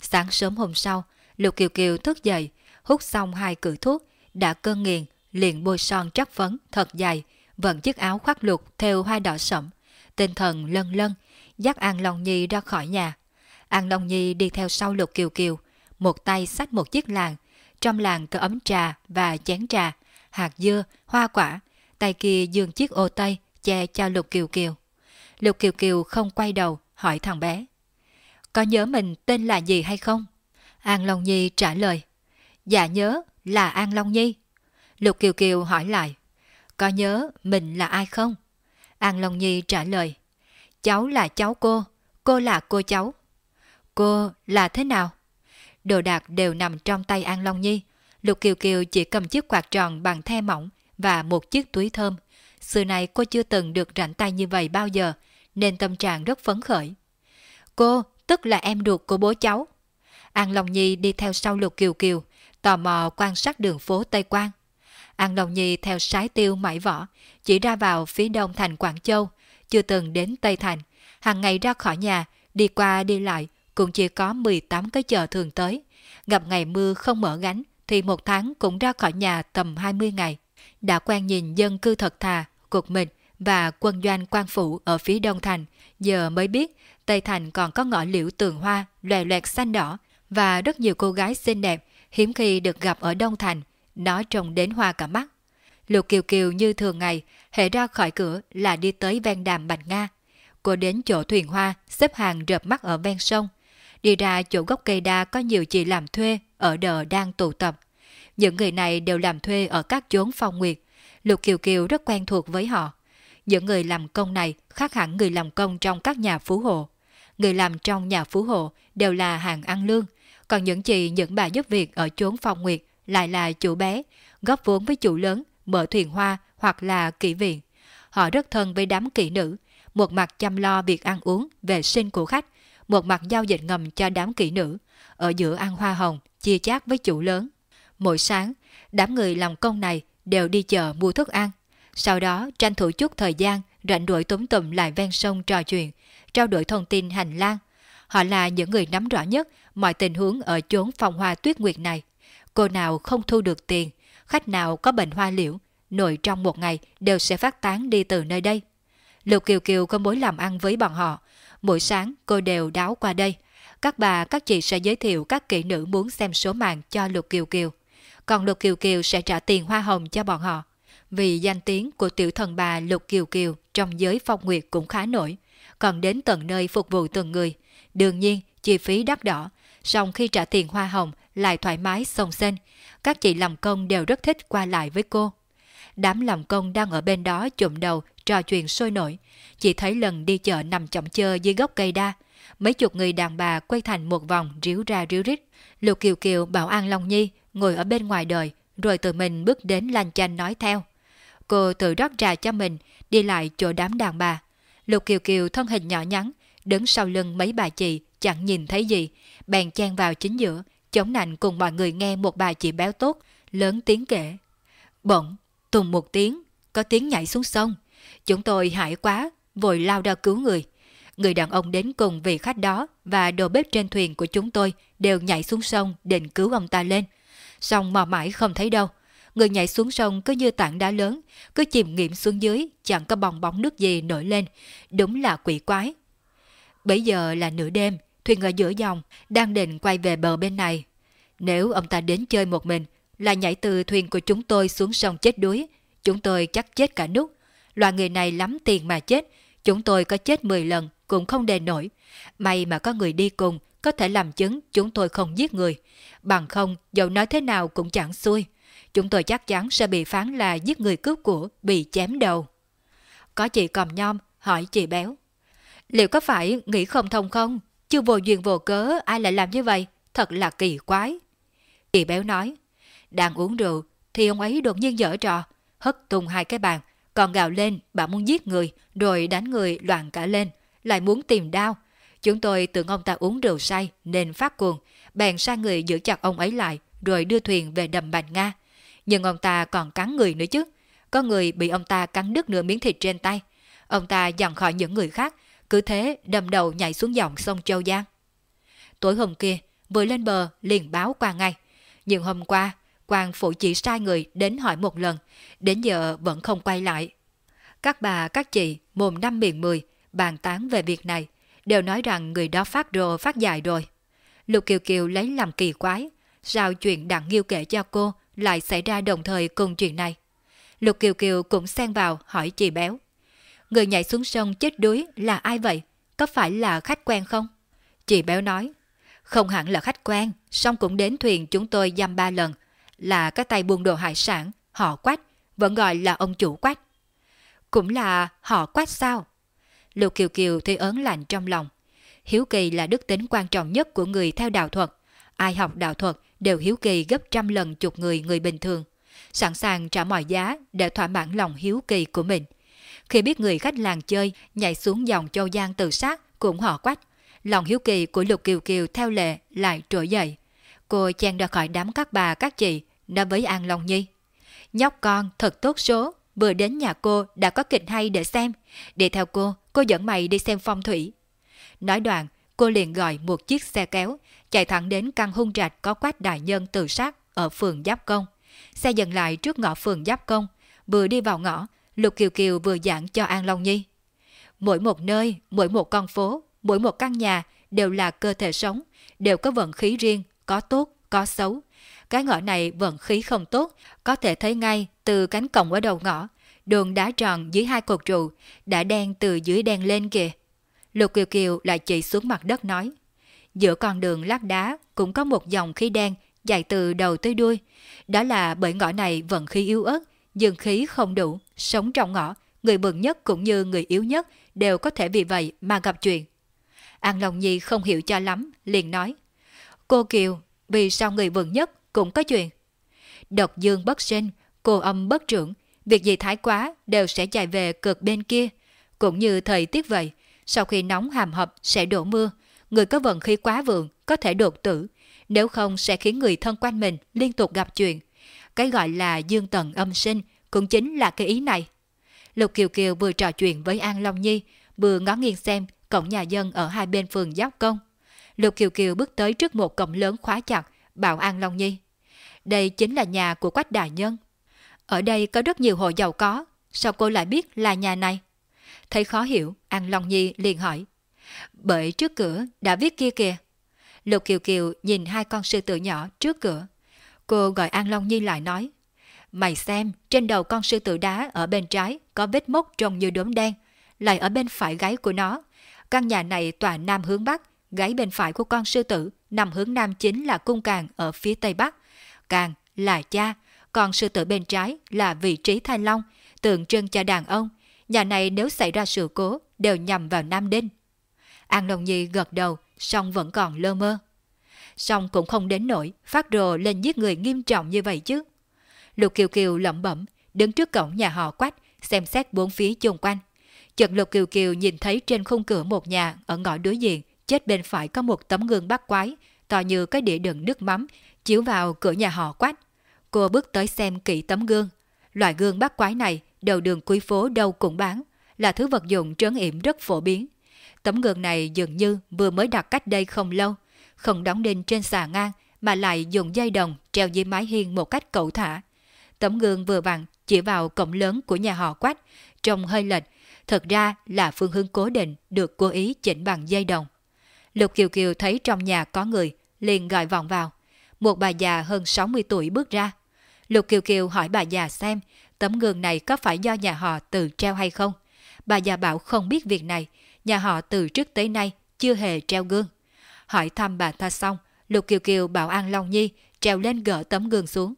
Sáng sớm hôm sau, Lục Kiều Kiều thức dậy, hút xong hai cử thuốc, đã cơn nghiền, liền bôi son trắc phấn thật dày, vận chiếc áo khoác lục theo hoa đỏ sẫm, tinh thần lân lân, dắt An Long Nhi ra khỏi nhà. An Long Nhi đi theo sau Lục Kiều Kiều, một tay xách một chiếc làng, trong làng có ấm trà và chén trà, hạt dưa, hoa quả, tay kia dương chiếc ô tay che cho Lục Kiều Kiều. Lục Kiều Kiều không quay đầu, hỏi thằng bé. Có nhớ mình tên là gì hay không? An Long Nhi trả lời. Dạ nhớ, là An Long Nhi. Lục Kiều Kiều hỏi lại. Có nhớ mình là ai không? An Long Nhi trả lời. Cháu là cháu cô, cô là cô cháu. Cô là thế nào? Đồ đạc đều nằm trong tay An Long Nhi. Lục Kiều Kiều chỉ cầm chiếc quạt tròn bằng the mỏng và một chiếc túi thơm. Xưa này cô chưa từng được rảnh tay như vậy bao giờ, nên tâm trạng rất phấn khởi. Cô, tức là em ruột của bố cháu. An Long Nhi đi theo sau Lục Kiều Kiều, tò mò quan sát đường phố Tây Quang. An Long Nhi theo sái tiêu mãi võ, chỉ ra vào phía đông thành Quảng Châu, chưa từng đến Tây Thành. Hàng ngày ra khỏi nhà, đi qua đi lại, cũng chỉ có 18 cái chợ thường tới. Gặp ngày mưa không mở gánh, thì một tháng cũng ra khỏi nhà tầm 20 ngày. Đã quen nhìn dân cư thật thà, cuộc mình và quân doanh quan phủ ở phía đông thành, giờ mới biết Tây Thành còn có ngõ liễu tường hoa, loè loẹt xanh đỏ và rất nhiều cô gái xinh đẹp hiếm khi được gặp ở Đông Thành, nó trông đến hoa cả mắt. Lục Kiều Kiều như thường ngày, hệ ra khỏi cửa là đi tới ven đàm Bạch Nga. Cô đến chỗ thuyền hoa, xếp hàng rợp mắt ở ven sông. Đi ra chỗ gốc cây đa có nhiều chị làm thuê ở đờ đang tụ tập. Những người này đều làm thuê ở các chốn phong nguyệt. Lục Kiều Kiều rất quen thuộc với họ. Những người làm công này khác hẳn người làm công trong các nhà phú hộ. Người làm trong nhà phú hộ đều là hàng ăn lương, còn những chị, những bà giúp việc ở chốn phòng nguyệt lại là chủ bé, góp vốn với chủ lớn, mở thuyền hoa hoặc là kỹ viện. Họ rất thân với đám kỹ nữ, một mặt chăm lo việc ăn uống, vệ sinh của khách, một mặt giao dịch ngầm cho đám kỹ nữ, ở giữa ăn hoa hồng, chia chác với chủ lớn. Mỗi sáng, đám người làm công này đều đi chợ mua thức ăn, sau đó tranh thủ chút thời gian rảnh đuổi túm tụm lại ven sông trò chuyện, trao đổi thông tin hành lang. Họ là những người nắm rõ nhất mọi tình huống ở chốn phòng hoa tuyết nguyệt này. Cô nào không thu được tiền, khách nào có bệnh hoa liễu, nội trong một ngày đều sẽ phát tán đi từ nơi đây. Lục Kiều Kiều có mối làm ăn với bọn họ. Mỗi sáng cô đều đáo qua đây. Các bà, các chị sẽ giới thiệu các kỹ nữ muốn xem số mạng cho Lục Kiều Kiều. Còn Lục Kiều Kiều sẽ trả tiền hoa hồng cho bọn họ. Vì danh tiếng của tiểu thần bà Lục Kiều Kiều trong giới phong nguyệt cũng khá nổi. Còn đến tận nơi phục vụ từng người. Đương nhiên, chi phí đắt đỏ. song khi trả tiền hoa hồng lại thoải mái sông sen. Các chị làm công đều rất thích qua lại với cô. Đám làm công đang ở bên đó chụm đầu trò chuyện sôi nổi. Chỉ thấy lần đi chợ nằm chậm chơ dưới gốc cây đa. Mấy chục người đàn bà quay thành một vòng ríu ra ríu rít. Lục Kiều Kiều bảo An Long Nhi ngồi ở bên ngoài đời, rồi tự mình bước đến lanh chanh nói theo. Cô tự rót trà cho mình, đi lại chỗ đám đàn bà. Lục Kiều Kiều thân hình nhỏ nhắn, đứng sau lưng mấy bà chị, chẳng nhìn thấy gì, bèn chen vào chính giữa, chống nạnh cùng mọi người nghe một bà chị béo tốt, lớn tiếng kể. Bỗng, tùng một tiếng, có tiếng nhảy xuống sông. Chúng tôi hại quá, vội lao ra cứu người. Người đàn ông đến cùng vị khách đó và đồ bếp trên thuyền của chúng tôi đều nhảy xuống sông định cứu ông ta lên. Xong mò mãi không thấy đâu. Người nhảy xuống sông cứ như tảng đá lớn, cứ chìm nghiệm xuống dưới, chẳng có bong bóng nước gì nổi lên. Đúng là quỷ quái. Bây giờ là nửa đêm, thuyền ở giữa dòng, đang định quay về bờ bên này. Nếu ông ta đến chơi một mình, là nhảy từ thuyền của chúng tôi xuống sông chết đuối, chúng tôi chắc chết cả nút. Loại người này lắm tiền mà chết, chúng tôi có chết 10 lần cũng không đền nổi. May mà có người đi cùng, có thể làm chứng chúng tôi không giết người. Bằng không, dẫu nói thế nào cũng chẳng xuôi. Chúng tôi chắc chắn sẽ bị phán là giết người cướp của, bị chém đầu. Có chị còm nhom, hỏi chị béo. Liệu có phải nghĩ không thông không? Chưa vô duyên vô cớ ai lại làm như vậy? Thật là kỳ quái. Chị béo nói, đang uống rượu thì ông ấy đột nhiên dở trò, hất tung hai cái bàn, còn gào lên bà muốn giết người, rồi đánh người loạn cả lên, lại muốn tìm đao. Chúng tôi tưởng ông ta uống rượu say nên phát cuồng, bèn sai người giữ chặt ông ấy lại, rồi đưa thuyền về đầm Bạch Nga. Nhưng ông ta còn cắn người nữa chứ. Có người bị ông ta cắn đứt nửa miếng thịt trên tay. Ông ta dặn khỏi những người khác, cứ thế đâm đầu nhảy xuống dòng sông Châu Giang. Tối hôm kia, vừa lên bờ liền báo qua ngay. Nhưng hôm qua, quan phụ chỉ sai người đến hỏi một lần, đến giờ vẫn không quay lại. Các bà, các chị, mồm năm miệng mười, bàn tán về việc này, đều nói rằng người đó phát rồ phát dài rồi. Lục Kiều Kiều lấy làm kỳ quái, sao chuyện Đặng Nghiêu kể cho cô lại xảy ra đồng thời cùng chuyện này. Lục Kiều Kiều cũng xen vào hỏi chị béo. Người nhảy xuống sông chết đuối là ai vậy? Có phải là khách quen không? Chị béo nói, không hẳn là khách quen, song cũng đến thuyền chúng tôi dăm ba lần, là cái tay buôn đồ hải sản, họ quách, vẫn gọi là ông chủ quách. Cũng là họ quách sao? Lục Kiều Kiều thì ớn lạnh trong lòng. Hiếu kỳ là đức tính quan trọng nhất của người theo đạo thuật. Ai học đạo thuật đều hiếu kỳ gấp trăm lần chục người người bình thường. Sẵn sàng trả mọi giá để thỏa mãn lòng hiếu kỳ của mình. Khi biết người khách làng chơi nhảy xuống dòng châu Giang tự sát cũng họ quách. Lòng hiếu kỳ của Lục Kiều Kiều theo lệ lại trỗi dậy. Cô chen ra khỏi đám các bà các chị, nói với An Long Nhi. Nhóc con thật tốt số, vừa đến nhà cô đã có kịch hay để xem. để theo cô, cô dẫn mày đi xem phong thủy. Nói đoạn, cô liền gọi một chiếc xe kéo, chạy thẳng đến căn hung trạch có quách đại nhân tự sát ở phường Giáp Công. Xe dừng lại trước ngõ phường Giáp Công, vừa đi vào ngõ, Lục Kiều Kiều vừa giảng cho An Long Nhi. Mỗi một nơi, mỗi một con phố, mỗi một căn nhà đều là cơ thể sống, đều có vận khí riêng, có tốt, có xấu. Cái ngõ này vận khí không tốt, có thể thấy ngay từ cánh cổng ở đầu ngõ, đường đá tròn dưới hai cột trụ, đã đen từ dưới đen lên kìa. Lục Kiều Kiều lại chỉ xuống mặt đất nói. Giữa con đường lát đá cũng có một dòng khí đen dài từ đầu tới đuôi. Đó là bởi ngõ này vận khí yếu ớt, dương khí không đủ, sống trong ngõ, người bừng nhất cũng như người yếu nhất đều có thể vì vậy mà gặp chuyện. An Long Nhi không hiểu cho lắm, liền nói. Cô Kiều, vì sao người vượng nhất cũng có chuyện? Độc dương bất sinh, cô âm bất trưởng, việc gì thái quá đều sẽ chạy về cực bên kia. Cũng như thời tiết vậy, sau khi nóng hàm hập sẽ đổ mưa, người có vận khí quá vượng có thể đột tử, nếu không sẽ khiến người thân quanh mình liên tục gặp chuyện. Cái gọi là dương tần âm sinh cũng chính là cái ý này. Lục Kiều Kiều vừa trò chuyện với An Long Nhi, vừa ngó nghiêng xem cổng nhà dân ở hai bên phường Giáp Công. Lục Kiều Kiều bước tới trước một cổng lớn khóa chặt, bảo An Long Nhi. Đây chính là nhà của Quách Đại Nhân. Ở đây có rất nhiều hộ giàu có, sao cô lại biết là nhà này? Thấy khó hiểu, An Long Nhi liền hỏi. Bởi trước cửa đã viết kia kìa. Lục Kiều Kiều nhìn hai con sư tử nhỏ trước cửa. Cô gọi An Long Nhi lại nói. Mày xem, trên đầu con sư tử đá ở bên trái có vết mốc trông như đốm đen, lại ở bên phải gáy của nó. Căn nhà này tòa nam hướng bắc, gáy bên phải của con sư tử nằm hướng nam chính là cung càng ở phía tây bắc. Càng là cha, còn sư tử bên trái là vị trí thanh long, tượng trưng cho đàn ông. Nhà này nếu xảy ra sự cố đều nhằm vào Nam Đinh. An Long Nhi gật đầu, song vẫn còn lơ mơ. Song cũng không đến nỗi phát rồ lên giết người nghiêm trọng như vậy chứ. Lục Kiều Kiều lẩm bẩm, đứng trước cổng nhà họ quách, xem xét bốn phía chung quanh. Chợt Lục Kiều Kiều nhìn thấy trên khung cửa một nhà ở ngõ đối diện, chết bên phải có một tấm gương bắt quái, to như cái đĩa đựng nước mắm, chiếu vào cửa nhà họ quách. Cô bước tới xem kỹ tấm gương. Loại gương bắt quái này, đầu đường cuối phố đâu cũng bán, là thứ vật dụng trấn yểm rất phổ biến. Tấm gương này dường như vừa mới đặt cách đây không lâu, không đóng đinh trên xà ngang mà lại dùng dây đồng treo dưới mái hiên một cách cẩu thả. Tấm gương vừa vặn chỉ vào cổng lớn của nhà họ quách, trông hơi lệch, thật ra là phương hướng cố định được cố ý chỉnh bằng dây đồng. Lục Kiều Kiều thấy trong nhà có người, liền gọi vọng vào. Một bà già hơn 60 tuổi bước ra. Lục Kiều Kiều hỏi bà già xem tấm gương này có phải do nhà họ tự treo hay không. Bà già bảo không biết việc này, nhà họ từ trước tới nay chưa hề treo gương. Hỏi thăm bà ta xong, Lục Kiều Kiều bảo An Long Nhi treo lên gỡ tấm gương xuống.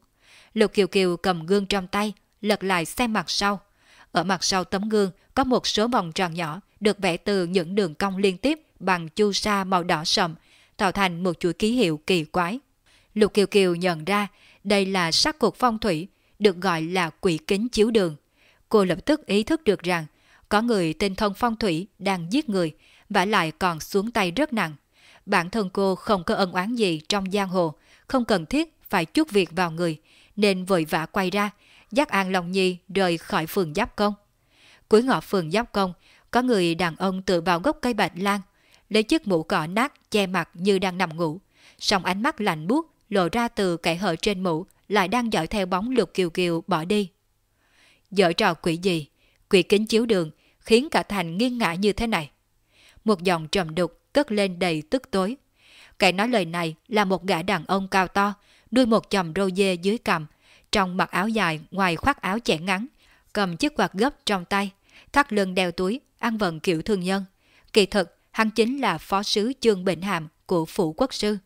Lục Kiều Kiều cầm gương trong tay, lật lại xem mặt sau. Ở mặt sau tấm gương có một số vòng tròn nhỏ được vẽ từ những đường cong liên tiếp bằng chu sa màu đỏ sậm, tạo thành một chuỗi ký hiệu kỳ quái. Lục Kiều Kiều nhận ra đây là sắc cục phong thủy, được gọi là quỷ kính chiếu đường. Cô lập tức ý thức được rằng có người tinh thông phong thủy đang giết người và lại còn xuống tay rất nặng. Bản thân cô không có ân oán gì trong giang hồ, không cần thiết phải chút việc vào người, nên vội vã quay ra, dắt An Long Nhi rời khỏi phường Giáp Công. Cuối ngõ phường Giáp Công, có người đàn ông tự vào gốc cây bạch lan, lấy chiếc mũ cỏ nát che mặt như đang nằm ngủ. Song ánh mắt lạnh buốt lộ ra từ kẻ hở trên mũ, lại đang dõi theo bóng lục kiều kiều bỏ đi. Dở trò quỷ gì? Quỷ kính chiếu đường, khiến cả thành nghiêng ngã như thế này. Một giọng trầm đục cất lên đầy tức tối. Kẻ nói lời này là một gã đàn ông cao to, đuôi một chòm râu dê dưới cằm, trong mặc áo dài ngoài khoác áo chẻ ngắn, cầm chiếc quạt gấp trong tay, thắt lưng đeo túi, ăn vận kiểu thương nhân. Kỳ thực, hắn chính là phó sứ Trương Bình Hàm của phủ quốc sư.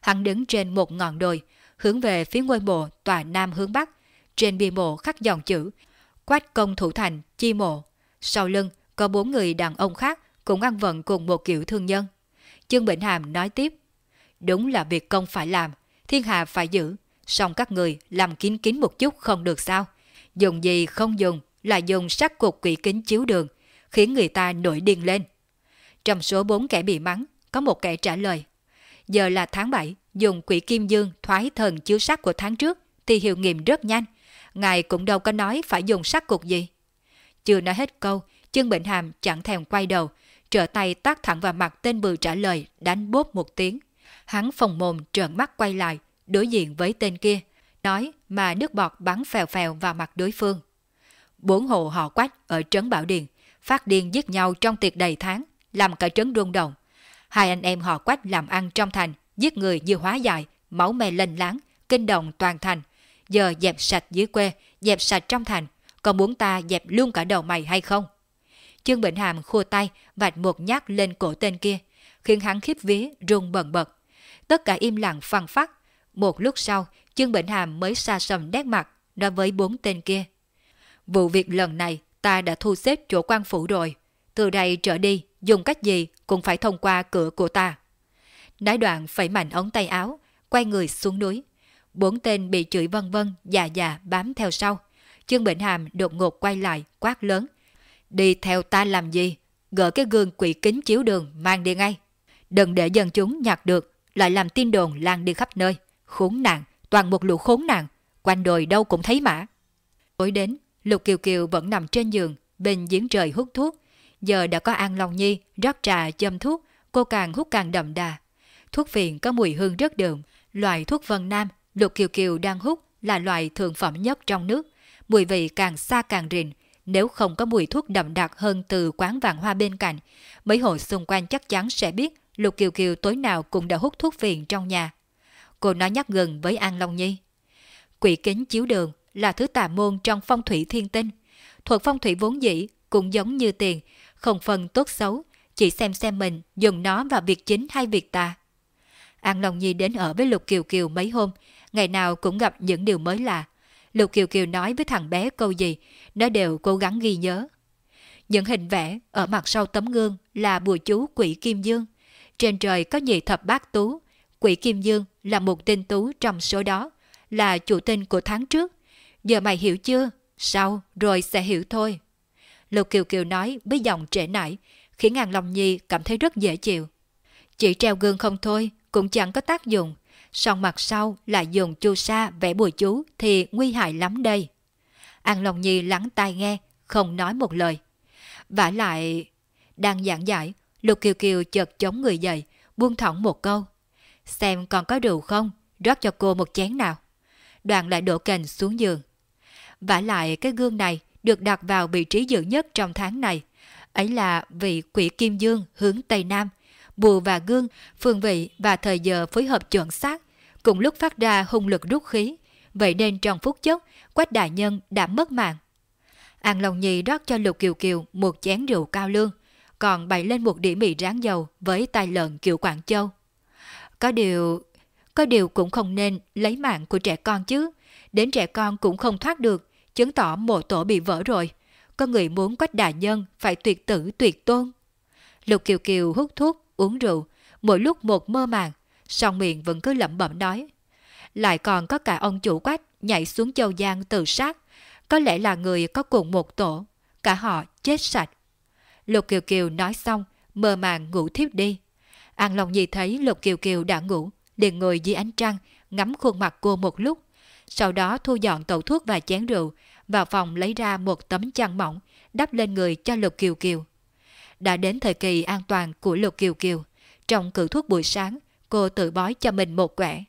Hắn đứng trên một ngọn đồi, hướng về phía ngôi mộ tòa nam hướng bắc. Trên bia mộ khắc dòng chữ, quách công thủ thành, chi mộ. Sau lưng có bốn người đàn ông khác cũng ăn vận cùng một kiểu thương nhân. Trương bệnh Hàm nói tiếp, đúng là việc công phải làm, thiên hạ phải giữ, song các người làm kín kín một chút không được sao. Dùng gì không dùng là dùng sắc cục quỷ kính chiếu đường, khiến người ta nổi điên lên. Trong số bốn kẻ bị mắng, có một kẻ trả lời. Giờ là tháng 7, dùng quỷ kim dương thoái thần chiếu sắc của tháng trước thì hiệu nghiệm rất nhanh. Ngài cũng đâu có nói phải dùng sắc cục gì. Chưa nói hết câu, chân bệnh hàm chẳng thèm quay đầu, trở tay tác thẳng vào mặt tên bự trả lời, đánh bốp một tiếng. Hắn phòng mồm trợn mắt quay lại, đối diện với tên kia, nói mà nước bọt bắn phèo phèo vào mặt đối phương. Bốn hộ họ quách ở Trấn Bảo Điền, phát điên giết nhau trong tiệc đầy tháng, làm cả trấn rung động. Hai anh em họ quách làm ăn trong thành, giết người như hóa dài, máu me lênh láng, kinh động toàn thành. Giờ dẹp sạch dưới quê, dẹp sạch trong thành, còn muốn ta dẹp luôn cả đầu mày hay không? Trương Bệnh Hàm khua tay vạch một nhát lên cổ tên kia, khiến hắn khiếp vía rung bần bật. Tất cả im lặng phăng phát. Một lúc sau, Trương Bệnh Hàm mới xa sầm đét mặt, nói với bốn tên kia. Vụ việc lần này ta đã thu xếp chỗ quan phủ rồi. Từ đây trở đi, dùng cách gì cũng phải thông qua cửa của ta. Nói đoạn phải mạnh ống tay áo, quay người xuống núi. Bốn tên bị chửi vân vân, già già bám theo sau. Trương Bệnh Hàm đột ngột quay lại, quát lớn. Đi theo ta làm gì? Gỡ cái gương quỷ kính chiếu đường mang đi ngay. Đừng để dân chúng nhặt được, lại làm tin đồn lan đi khắp nơi. Khốn nạn, toàn một lũ khốn nạn, quanh đồi đâu cũng thấy mã. Tối đến, Lục Kiều Kiều vẫn nằm trên giường, bên giếng trời hút thuốc. Giờ đã có An Long Nhi rót trà châm thuốc, cô càng hút càng đậm đà. Thuốc phiện có mùi hương rất đượm. Loại thuốc Vân Nam, Lục Kiều Kiều đang hút là loại thượng phẩm nhất trong nước. Mùi vị càng xa càng rình, nếu không có mùi thuốc đậm đặc hơn từ quán vàng hoa bên cạnh, mấy hộ xung quanh chắc chắn sẽ biết Lục Kiều Kiều tối nào cũng đã hút thuốc phiện trong nhà. Cô nói nhắc gần với An Long Nhi. Quỷ kính chiếu đường là thứ tà môn trong phong thủy thiên tinh. Thuật phong thủy vốn dĩ cũng giống như tiền, không phân tốt xấu, chỉ xem xem mình dùng nó vào việc chính hay việc tà. An Long Nhi đến ở với Lục Kiều Kiều mấy hôm, ngày nào cũng gặp những điều mới lạ. Lục Kiều Kiều nói với thằng bé câu gì, nó đều cố gắng ghi nhớ. Những hình vẽ ở mặt sau tấm gương là bùa chú quỷ Kim Dương. Trên trời có nhị thập bát tú, quỷ Kim Dương là một tên tú trong số đó, là chủ tinh của tháng trước. Giờ mày hiểu chưa? Sau rồi sẽ hiểu thôi. Lục Kiều Kiều nói với giọng trễ nải, khiến An Long Nhi cảm thấy rất dễ chịu. Chỉ treo gương không thôi, cũng chẳng có tác dụng. Song mặt sau lại dùng chu sa vẽ bùi chú thì nguy hại lắm đây. An Long Nhi lắng tai nghe, không nói một lời. vả lại... Đang giảng giải, Lục Kiều Kiều chợt chống người dậy, buông thõng một câu. Xem còn có rượu không, rót cho cô một chén nào. Đoàn lại đổ cành xuống giường. vả lại cái gương này được đặt vào vị trí dự nhất trong tháng này. Ấy là vị quỷ Kim Dương hướng Tây Nam. Bùa và gương, phương vị và thời giờ phối hợp chuẩn xác, cùng lúc phát ra hung lực rút khí. Vậy nên trong phút chốc, Quách Đại Nhân đã mất mạng. An Long Nhi rót cho Lục Kiều Kiều một chén rượu cao lương, còn bày lên một đĩa mì rán dầu với tai lợn kiểu Quảng Châu. Có điều... Có điều cũng không nên lấy mạng của trẻ con chứ. Đến trẻ con cũng không thoát được, chứng tỏ mộ tổ bị vỡ rồi. Có người muốn quách đại nhân phải tuyệt tử tuyệt tôn. Lục Kiều Kiều hút thuốc, uống rượu, mỗi lúc một mơ màng, song miệng vẫn cứ lẩm bẩm nói. Lại còn có cả ông chủ quách nhảy xuống châu Giang tự sát. Có lẽ là người có cùng một tổ. Cả họ chết sạch. Lục Kiều Kiều nói xong, mơ màng ngủ thiếp đi. An Long Nhi thấy Lục Kiều Kiều đã ngủ, liền ngồi dưới ánh trăng, ngắm khuôn mặt cô một lúc. Sau đó thu dọn tẩu thuốc và chén rượu, vào phòng lấy ra một tấm chăn mỏng, đắp lên người cho Lục Kiều Kiều. Đã đến thời kỳ an toàn của Lục Kiều Kiều. Trong cử thuốc buổi sáng, cô tự bói cho mình một quẻ.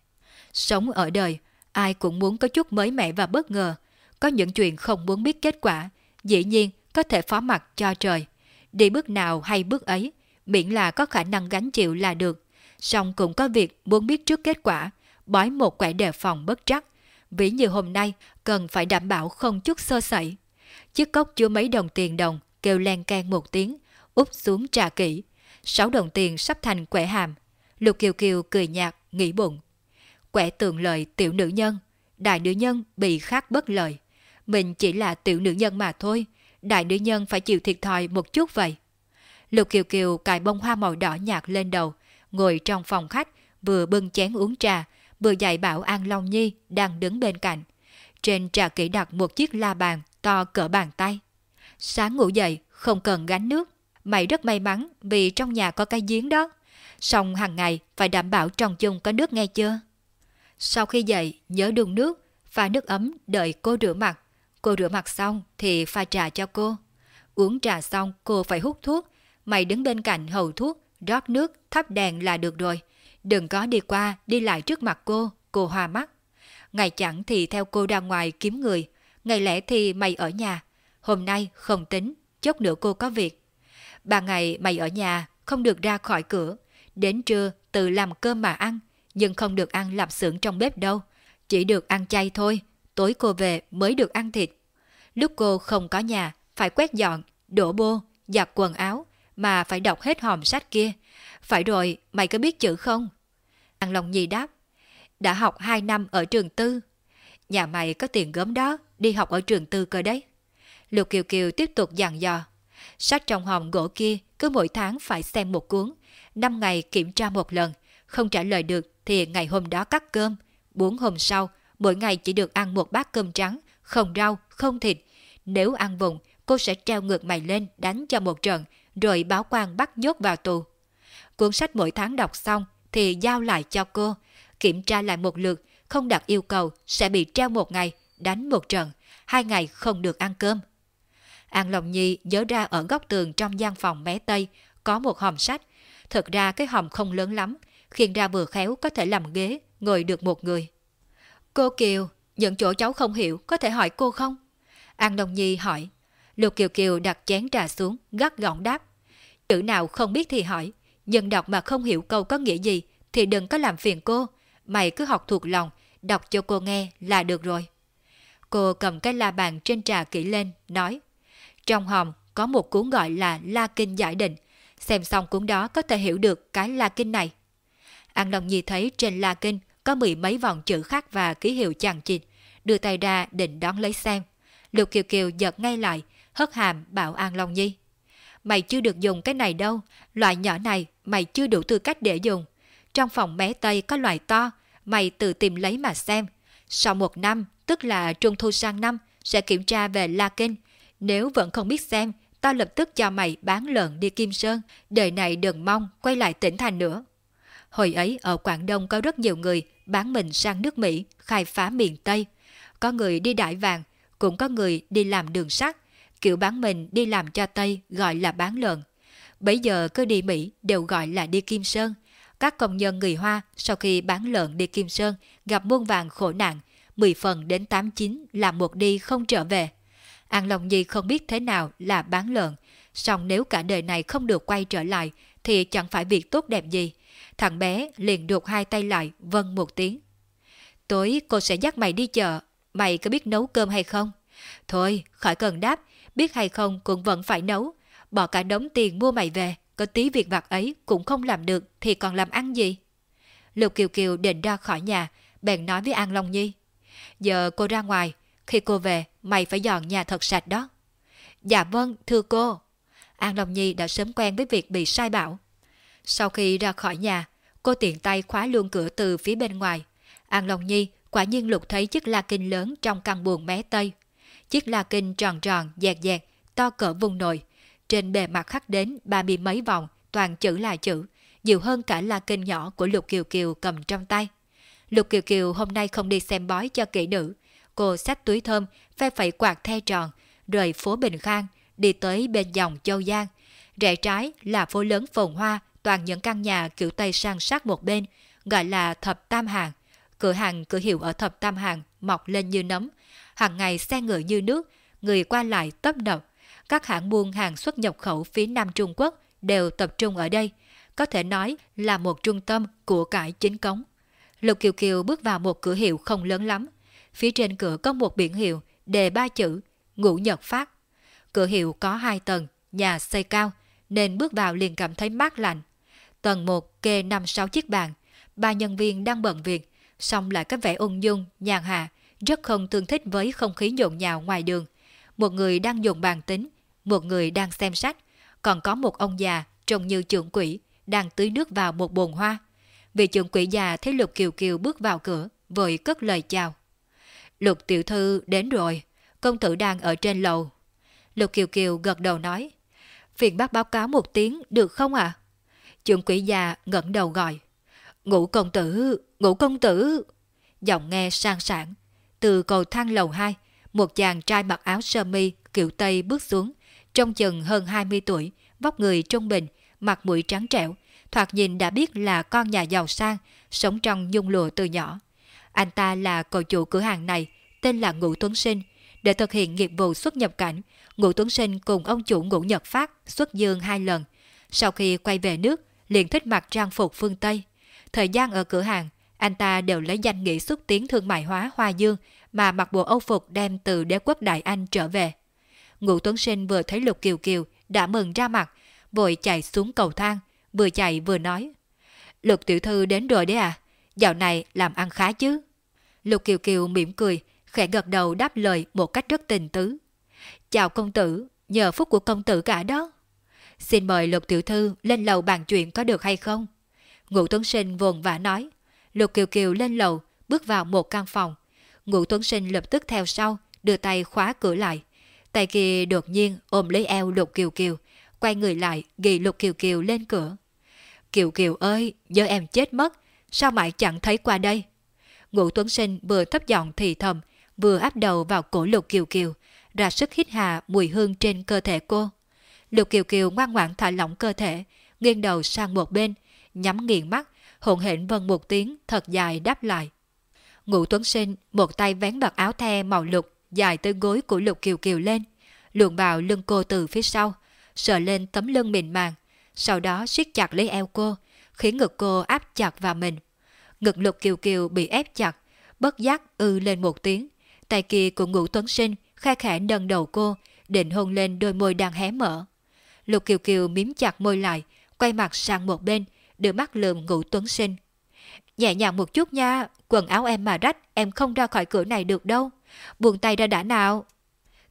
Sống ở đời, ai cũng muốn có chút mới mẻ và bất ngờ. Có những chuyện không muốn biết kết quả, dĩ nhiên có thể phó mặt cho trời. Đi bước nào hay bước ấy, miễn là có khả năng gánh chịu là được. Song cũng có việc muốn biết trước kết quả, bói một quẻ đề phòng bất trắc. Ví như hôm nay, cần phải đảm bảo không chút sơ sẩy. Chiếc cốc chứa mấy đồng tiền đồng, kêu len can một tiếng, úp xuống trà kỹ. Sáu đồng tiền sắp thành quẻ hàm. Lục Kiều Kiều cười nhạt, nghĩ bụng. Quẻ tường lời tiểu nữ nhân, đại nữ nhân bị khác bất lợi. Mình chỉ là tiểu nữ nhân mà thôi, đại nữ nhân phải chịu thiệt thòi một chút vậy. Lục Kiều Kiều cài bông hoa màu đỏ nhạt lên đầu, ngồi trong phòng khách, vừa bưng chén uống trà, vừa dạy bảo An Long Nhi đang đứng bên cạnh. Trên trà kỹ đặt một chiếc la bàn to cỡ bàn tay. Sáng ngủ dậy, không cần gánh nước. Mày rất may mắn vì trong nhà có cái giếng đó. Xong hàng ngày phải đảm bảo tròn chung có nước nghe chưa? Sau khi dậy, nhớ đun nước, pha nước ấm đợi cô rửa mặt. Cô rửa mặt xong thì pha trà cho cô. Uống trà xong cô phải hút thuốc. Mày đứng bên cạnh hầu thuốc, rót nước, thắp đèn là được rồi. Đừng có đi qua, đi lại trước mặt cô, cô hoa mắt. Ngày chẳng thì theo cô ra ngoài kiếm người, ngày lẽ thì mày ở nhà. Hôm nay không tính, chốc nữa cô có việc. Ba ngày mày ở nhà, không được ra khỏi cửa. Đến trưa tự làm cơm mà ăn, nhưng không được ăn lạp xưởng trong bếp đâu. Chỉ được ăn chay thôi, tối cô về mới được ăn thịt. Lúc cô không có nhà, phải quét dọn, đổ bô, giặt quần áo, mà phải đọc hết hòm sách kia. Phải rồi, mày có biết chữ không? An Long Nhi đáp, đã học 2 năm ở trường tư. Nhà mày có tiền gớm đó, đi học ở trường tư cơ đấy. Lục Kiều Kiều tiếp tục dặn dò. Sách trong hòm gỗ kia cứ mỗi tháng phải xem một cuốn, 5 ngày kiểm tra một lần, không trả lời được thì ngày hôm đó cắt cơm, 4 hôm sau mỗi ngày chỉ được ăn một bát cơm trắng, không rau, không thịt. Nếu ăn vùng, cô sẽ treo ngược mày lên đánh cho một trận, rồi báo quan bắt nhốt vào tù. Cuốn sách mỗi tháng đọc xong thì giao lại cho cô, kiểm tra lại một lượt, không đặt yêu cầu sẽ bị treo một ngày, đánh một trận, hai ngày không được ăn cơm. An Long Nhi nhớ ra ở góc tường trong gian phòng mé Tây có một hòm sách. Thực ra cái hòm không lớn lắm, khiên ra vừa khéo có thể làm ghế, ngồi được một người. Cô Kiều, những chỗ cháu không hiểu có thể hỏi cô không? An Long Nhi hỏi. Lục Kiều Kiều đặt chén trà xuống, gắt gọn đáp. Chữ nào không biết thì hỏi, nhưng đọc mà không hiểu câu có nghĩa gì thì đừng có làm phiền cô. Mày cứ học thuộc lòng, đọc cho cô nghe là được rồi. Cô cầm cái la bàn trên trà kỹ lên, nói. Trong hòm có một cuốn gọi là La Kinh Giải Định. Xem xong cuốn đó có thể hiểu được cái La Kinh này. An Long Nhi thấy trên La Kinh có mười mấy vòng chữ khác và ký hiệu chằng chịt, đưa tay ra định đón lấy xem. Lục Kiều Kiều giật ngay lại, hất hàm bảo An Long Nhi. Mày chưa được dùng cái này đâu, loại nhỏ này mày chưa đủ tư cách để dùng. Trong phòng mé Tây có loại to, mày tự tìm lấy mà xem. Sau một năm, tức là trung thu sang năm, sẽ kiểm tra về La Kinh. Nếu vẫn không biết xem, tao lập tức cho mày bán lợn đi Kim Sơn, đời này đừng mong quay lại tỉnh thành nữa. Hồi ấy ở Quảng Đông có rất nhiều người bán mình sang nước Mỹ, khai phá miền Tây. Có người đi đại vàng, cũng có người đi làm đường sắt. Kiểu bán mình đi làm cho Tây gọi là bán lợn. Bây giờ cứ đi Mỹ đều gọi là đi Kim Sơn. Các công nhân người Hoa sau khi bán lợn đi Kim Sơn gặp muôn vàng khổ nạn, 10 phần đến 89 là một đi không trở về. An Long Nhi không biết thế nào là bán lợn, song nếu cả đời này không được quay trở lại thì chẳng phải việc tốt đẹp gì. Thằng bé liền đột hai tay lại vâng một tiếng. Tối cô sẽ dắt mày đi chợ, mày có biết nấu cơm hay không? Thôi, khỏi cần đáp, biết hay không cũng vẫn phải nấu. Bỏ cả đống tiền mua mày về, có tí việc vặt ấy cũng không làm được thì còn làm ăn gì? Lục Kiều Kiều định ra khỏi nhà, bèn nói với An Long Nhi. Giờ cô ra ngoài, khi cô về mày phải dọn nhà thật sạch đó. Dạ vâng, thưa cô. An Long Nhi đã sớm quen với việc bị sai bảo. Sau khi ra khỏi nhà, cô tiện tay khóa luôn cửa từ phía bên ngoài. An Long Nhi Quả nhiên Lục thấy chiếc la kinh lớn trong căn buồng mé tây. Chiếc la kinh tròn tròn, dẹt dẹt, to cỡ vùng nồi. Trên bề mặt khắc đến ba mươi mấy vòng, toàn chữ là chữ, nhiều hơn cả la kinh nhỏ của Lục Kiều Kiều cầm trong tay. Lục Kiều Kiều hôm nay không đi xem bói cho kỹ nữ. Cô xách túi thơm, phe phẩy quạt the tròn, rời phố Bình Khang, đi tới bên dòng Châu Giang. Rẽ trái là phố lớn phồn hoa, toàn những căn nhà kiểu Tây sang sát một bên, gọi là Thập Tam Hàng. Cửa hàng cửa hiệu ở Thập Tam Hàng mọc lên như nấm, hàng ngày xe ngựa như nước, người qua lại tấp nập. Các hãng buôn hàng xuất nhập khẩu phía Nam Trung Quốc đều tập trung ở đây, có thể nói là một trung tâm của cải chính cống. Lục Kiều Kiều bước vào một cửa hiệu không lớn lắm. Phía trên cửa có một biển hiệu đề ba chữ Ngũ Nhật Phát. Cửa hiệu có hai tầng, nhà xây cao, nên bước vào liền cảm thấy mát lạnh. Tầng 1 kê 5-6 chiếc bàn, ba nhân viên đang bận việc, xong lại có vẻ ung dung, nhàn hạ, rất không tương thích với không khí nhộn nhạo ngoài đường. Một người đang dùng bàn tính, một người đang xem sách, còn có một ông già trông như trưởng quỷ đang tưới nước vào một bồn hoa. Vị trưởng quỷ già thấy Lục Kiều Kiều bước vào cửa, vội cất lời chào. Lục tiểu thư đến rồi, công tử đang ở trên lầu. Lục Kiều Kiều gật đầu nói, phiền bác báo cáo một tiếng được không ạ? À? Trưởng quỷ già ngẩng đầu gọi, ngũ công tử, ngũ công tử. Giọng nghe sang sảng, từ cầu thang lầu 2, một chàng trai mặc áo sơ mi kiểu Tây bước xuống, trông chừng hơn 20 tuổi, vóc người trung bình, mặt mũi trắng trẻo, thoạt nhìn đã biết là con nhà giàu sang, sống trong nhung lụa từ nhỏ. Anh ta là cậu chủ cửa hàng này, tên là Ngũ Tuấn Sinh. Để thực hiện nghiệp vụ xuất nhập cảnh, Ngũ Tuấn Sinh cùng ông chủ Ngũ Nhật Phát xuất dương hai lần. Sau khi quay về nước, liền thích mặc trang phục phương Tây. Thời gian ở cửa hàng, anh ta đều lấy danh nghĩa xúc tiến thương mại hóa Hoa Dương mà mặc bộ âu phục đem từ đế quốc Đại Anh trở về. Ngũ Tuấn Sinh vừa thấy Lục Kiều Kiều đã mừng ra mặt, vội chạy xuống cầu thang, vừa chạy vừa nói. Lục tiểu thư đến rồi đấy à? Dạo này làm ăn khá chứ? Lục Kiều Kiều mỉm cười, khẽ gật đầu đáp lời một cách rất tình tứ. Chào công tử, nhờ phúc của công tử cả đó. Xin mời Lục tiểu thư lên lầu bàn chuyện có được hay không? ngụ Tuấn Sinh vồn vã nói. Lục Kiều Kiều lên lầu, bước vào một căn phòng. ngụ Tuấn Sinh lập tức theo sau, đưa tay khóa cửa lại. Tay kia đột nhiên ôm lấy eo Lục Kiều Kiều, quay người lại ghi Lục Kiều Kiều lên cửa. Kiều Kiều ơi, giờ em chết mất, sao mãi chẳng thấy qua đây? Ngũ Tuấn Sinh vừa thấp giọng thì thầm, vừa áp đầu vào cổ Lục Kiều Kiều, ra sức hít hà mùi hương trên cơ thể cô. Lục Kiều Kiều ngoan ngoãn thả lỏng cơ thể, nghiêng đầu sang một bên, nhắm nghiền mắt, hồn hển vân một tiếng thật dài đáp lại. Ngũ Tuấn Sinh một tay vén bật áo the màu lục dài tới gối của Lục Kiều Kiều lên, luồn vào lưng cô từ phía sau, sờ lên tấm lưng mịn màng, sau đó siết chặt lấy eo cô, khiến ngực cô áp chặt vào mình. Ngực Lục Kiều Kiều bị ép chặt, bất giác ư lên một tiếng, tay kia của Ngũ Tuấn Sinh khe khẽ nâng đầu cô, định hôn lên đôi môi đang hé mở. Lục Kiều Kiều miếm chặt môi lại, quay mặt sang một bên, đưa mắt lườm ngũ tuấn sinh. Nhẹ nhàng một chút nha, quần áo em mà rách, em không ra khỏi cửa này được đâu. Buông tay ra đã nào.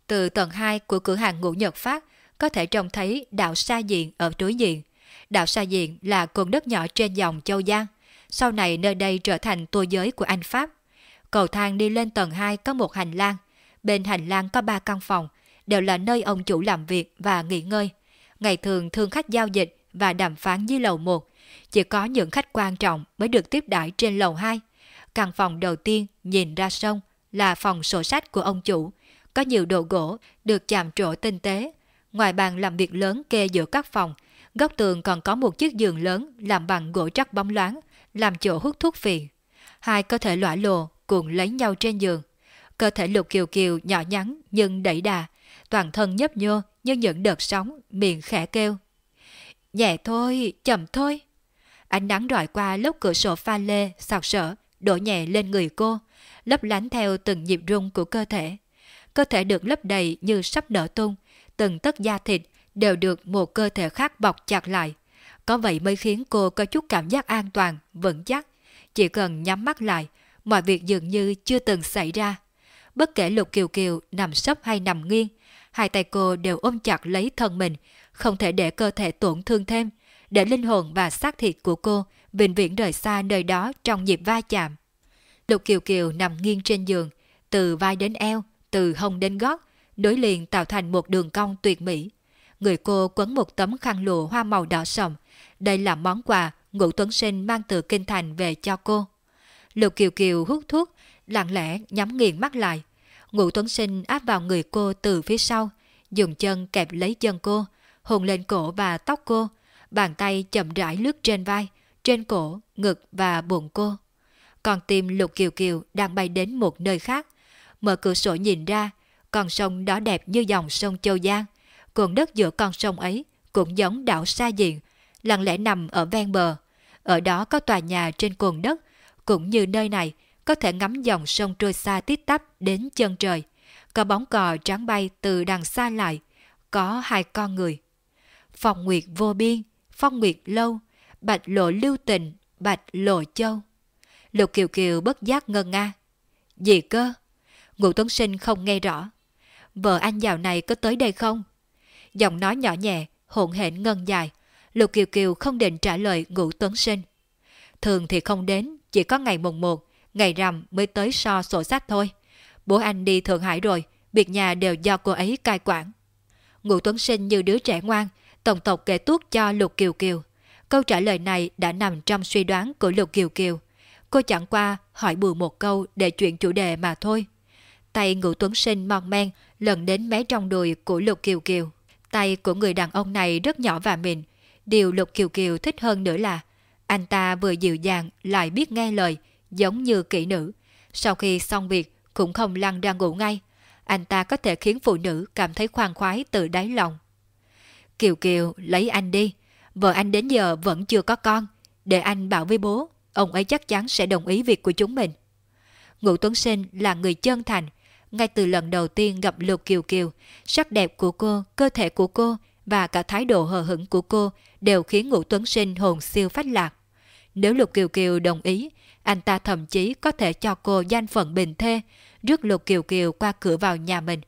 Từ tầng 2 của cửa hàng ngũ Nhật Phát, có thể trông thấy đạo Sa Diện ở đối diện đảo Sa Diện là cồn đất nhỏ trên dòng Châu Giang. Sau này nơi đây trở thành tua giới của Anh Pháp. Cầu thang đi lên tầng 2 có một hành lang. Bên hành lang có ba căn phòng, đều là nơi ông chủ làm việc và nghỉ ngơi. Ngày thường thương khách giao dịch và đàm phán dưới lầu 1, chỉ có những khách quan trọng mới được tiếp đãi trên lầu 2. Căn phòng đầu tiên nhìn ra sông là phòng sổ sách của ông chủ, có nhiều đồ gỗ được chạm trổ tinh tế. Ngoài bàn làm việc lớn kê giữa các phòng, góc tường còn có một chiếc giường lớn làm bằng gỗ chắc bóng loáng, làm chỗ hút thuốc phiện. Hai cơ thể lõa lồ cuộn lấy nhau trên giường. Cơ thể lục kiều kiều nhỏ nhắn nhưng đẩy đà, toàn thân nhấp nhô như những đợt sóng, miệng khẽ kêu. Nhẹ thôi, chậm thôi. Ánh nắng rọi qua lớp cửa sổ pha lê, sạc sỡ, đổ nhẹ lên người cô, lấp lánh theo từng nhịp rung của cơ thể. Cơ thể được lấp đầy như sắp nở tung, từng tấc da thịt đều được một cơ thể khác bọc chặt lại. Có vậy mới khiến cô có chút cảm giác an toàn, vững chắc. Chỉ cần nhắm mắt lại, mọi việc dường như chưa từng xảy ra. Bất kể Lục Kiều Kiều nằm sấp hay nằm nghiêng, hai tay cô đều ôm chặt lấy thân mình, không thể để cơ thể tổn thương thêm, để linh hồn và xác thịt của cô vĩnh viễn rời xa nơi đó trong nhịp va chạm. Lục Kiều Kiều nằm nghiêng trên giường, từ vai đến eo, từ hông đến gót, đối liền tạo thành một đường cong tuyệt mỹ. Người cô quấn một tấm khăn lụa hoa màu đỏ sầm. Đây là món quà Ngũ Tuấn Sinh mang từ Kinh Thành về cho cô. Lục Kiều Kiều hút thuốc, lặng lẽ nhắm nghiền mắt lại. Ngũ Tuấn Sinh áp vào người cô từ phía sau, dùng chân kẹp lấy chân cô, hôn lên cổ và tóc cô, bàn tay chậm rãi lướt trên vai, trên cổ, ngực và bụng cô. Còn tim Lục Kiều Kiều đang bay đến một nơi khác. Mở cửa sổ nhìn ra, con sông đó đẹp như dòng sông Châu Giang. Cuộn đất giữa con sông ấy cũng giống đảo xa diện, lặng lẽ nằm ở ven bờ. Ở đó có tòa nhà trên cuộn đất, cũng như nơi này có thể ngắm dòng sông trôi xa tít tắp đến chân trời. Có bóng cò trắng bay từ đằng xa lại, có hai con người. Phong nguyệt vô biên, phong nguyệt lâu, bạch lộ lưu tình, bạch lộ châu. Lục Kiều Kiều bất giác ngân nga. Gì cơ? Ngụ Tuấn Sinh không nghe rõ. Vợ anh dạo này có tới đây không? Giọng nói nhỏ nhẹ, hỗn hển ngân dài. Lục Kiều Kiều không định trả lời Ngụ Tuấn Sinh. Thường thì không đến, chỉ có ngày mùng 1, ngày rằm mới tới so sổ sách thôi. Bố anh đi Thượng Hải rồi, việc nhà đều do cô ấy cai quản. Ngụ Tuấn Sinh như đứa trẻ ngoan, tổng tộc kể tuốt cho Lục Kiều Kiều. Câu trả lời này đã nằm trong suy đoán của Lục Kiều Kiều. Cô chẳng qua hỏi bừa một câu để chuyện chủ đề mà thôi. Tay Ngụ Tuấn Sinh mòn men lần đến mé trong đùi của Lục Kiều Kiều. Tay của người đàn ông này rất nhỏ và mịn. Điều Lục Kiều Kiều thích hơn nữa là anh ta vừa dịu dàng lại biết nghe lời, giống như kỹ nữ. Sau khi xong việc cũng không lăn ra ngủ ngay. Anh ta có thể khiến phụ nữ cảm thấy khoan khoái từ đáy lòng. Kiều Kiều lấy anh đi. Vợ anh đến giờ vẫn chưa có con. Để anh bảo với bố, ông ấy chắc chắn sẽ đồng ý việc của chúng mình. Ngũ Tuấn Sinh là người chân thành. Ngay từ lần đầu tiên gặp Lục Kiều Kiều, sắc đẹp của cô, cơ thể của cô và cả thái độ hờ hững của cô đều khiến Ngũ Tuấn Sinh hồn siêu phách lạc. Nếu Lục Kiều Kiều đồng ý, anh ta thậm chí có thể cho cô danh phận bình thê, rước Lục Kiều Kiều qua cửa vào nhà mình.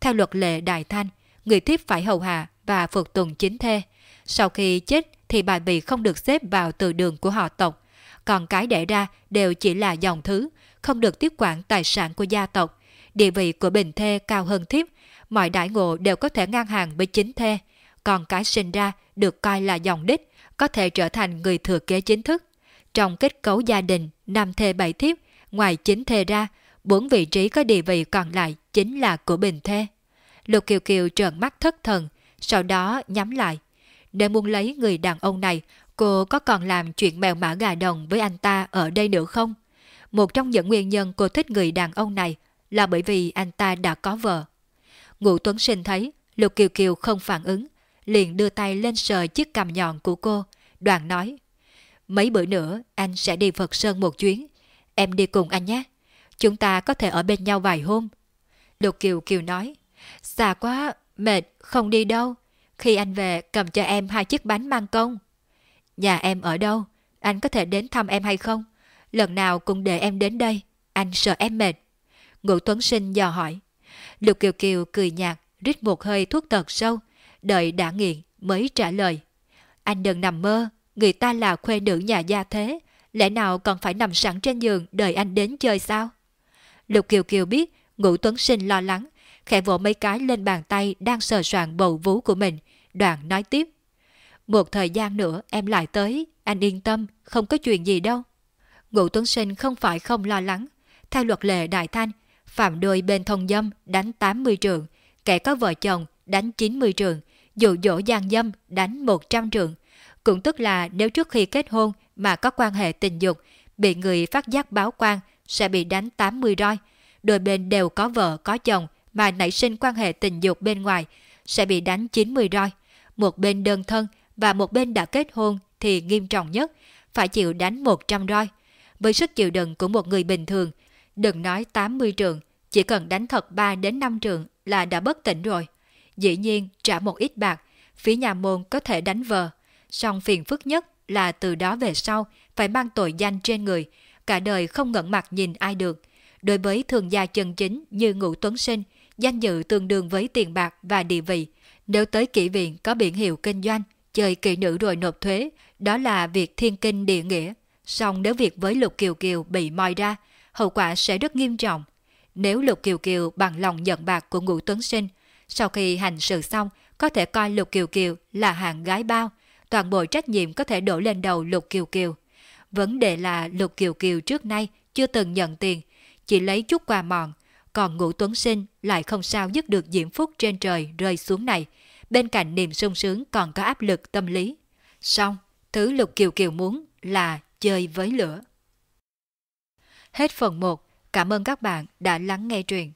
Theo luật lệ Đại Thanh, người thiếp phải hầu hạ và phục tùng chính thê. Sau khi chết thì bà bị không được xếp vào từ đường của họ tộc. Còn cái đẻ ra đều chỉ là dòng thứ, không được tiếp quản tài sản của gia tộc. Địa vị của bình thê cao hơn thiếp, mọi đại ngộ đều có thể ngang hàng với chính thê. Còn cái sinh ra được coi là dòng đích, có thể trở thành người thừa kế chính thức. Trong kết cấu gia đình, năm thê bảy thiếp, ngoài chính thê ra, bốn vị trí có địa vị còn lại chính là của bình thê. Lục Kiều Kiều trợn mắt thất thần, sau đó nhắm lại. Nếu muốn lấy người đàn ông này, cô có còn làm chuyện mèo mã gà đồng với anh ta ở đây nữa không? Một trong những nguyên nhân cô thích người đàn ông này là bởi vì anh ta đã có vợ. Ngụ Tuấn Sinh thấy Lục Kiều Kiều không phản ứng, liền đưa tay lên sờ chiếc cằm nhọn của cô, đoàn nói. Mấy bữa nữa anh sẽ đi Phật Sơn một chuyến, em đi cùng anh nhé. Chúng ta có thể ở bên nhau vài hôm. Lục Kiều Kiều nói, xa quá, mệt, không đi đâu. Khi anh về cầm cho em hai chiếc bánh mang công. Nhà em ở đâu? Anh có thể đến thăm em hay không? Lần nào cũng để em đến đây. Anh sợ em mệt. Ngũ Tuấn Sinh dò hỏi. Lục Kiều Kiều cười nhạt, rít một hơi thuốc tật sâu. Đợi đã nghiện mới trả lời. Anh đừng nằm mơ, người ta là khuê nữ nhà gia thế. Lẽ nào còn phải nằm sẵn trên giường đợi anh đến chơi sao? Lục Kiều Kiều biết Ngũ Tuấn Sinh lo lắng, khẽ vỗ mấy cái lên bàn tay đang sờ soạn bầu vú của mình, đoạn nói tiếp. Một thời gian nữa em lại tới, anh yên tâm, không có chuyện gì đâu. Ngụ Tuấn Sinh không phải không lo lắng. Theo luật lệ Đại Thanh, phạm đôi bên thông dâm đánh 80 trường, kẻ có vợ chồng đánh 90 trường, dụ dỗ gian dâm đánh 100 trường. Cũng tức là nếu trước khi kết hôn mà có quan hệ tình dục, bị người phát giác báo quan sẽ bị đánh 80 roi. Đôi bên đều có vợ có chồng mà nảy sinh quan hệ tình dục bên ngoài sẽ bị đánh 90 roi. Một bên đơn thân và một bên đã kết hôn thì nghiêm trọng nhất, phải chịu đánh 100 roi. Với sức chịu đựng của một người bình thường, đừng nói 80 trường, chỉ cần đánh thật 3 đến 5 trường là đã bất tỉnh rồi. Dĩ nhiên trả một ít bạc, phía nhà môn có thể đánh vờ Song phiền phức nhất là từ đó về sau phải mang tội danh trên người, cả đời không ngẩn mặt nhìn ai được. Đối với thường gia chân chính như Ngũ Tuấn Sinh, danh dự tương đương với tiền bạc và địa vị. Nếu tới kỹ viện có biển hiệu kinh doanh, chơi kỹ nữ rồi nộp thuế, đó là việc thiên kinh địa nghĩa. Song nếu việc với Lục Kiều Kiều bị moi ra, hậu quả sẽ rất nghiêm trọng. Nếu Lục Kiều Kiều bằng lòng nhận bạc của Ngũ Tuấn Sinh, sau khi hành sự xong, có thể coi Lục Kiều Kiều là hạng gái bao, toàn bộ trách nhiệm có thể đổ lên đầu Lục Kiều Kiều. Vấn đề là Lục Kiều Kiều trước nay chưa từng nhận tiền, chỉ lấy chút quà mọn, còn Ngũ Tuấn Sinh lại không sao dứt được diễm phúc trên trời rơi xuống này. Bên cạnh niềm sung sướng còn có áp lực tâm lý. Xong, thứ Lục Kiều Kiều muốn là chơi với lửa. Hết phần 1. Cảm ơn các bạn đã lắng nghe truyện.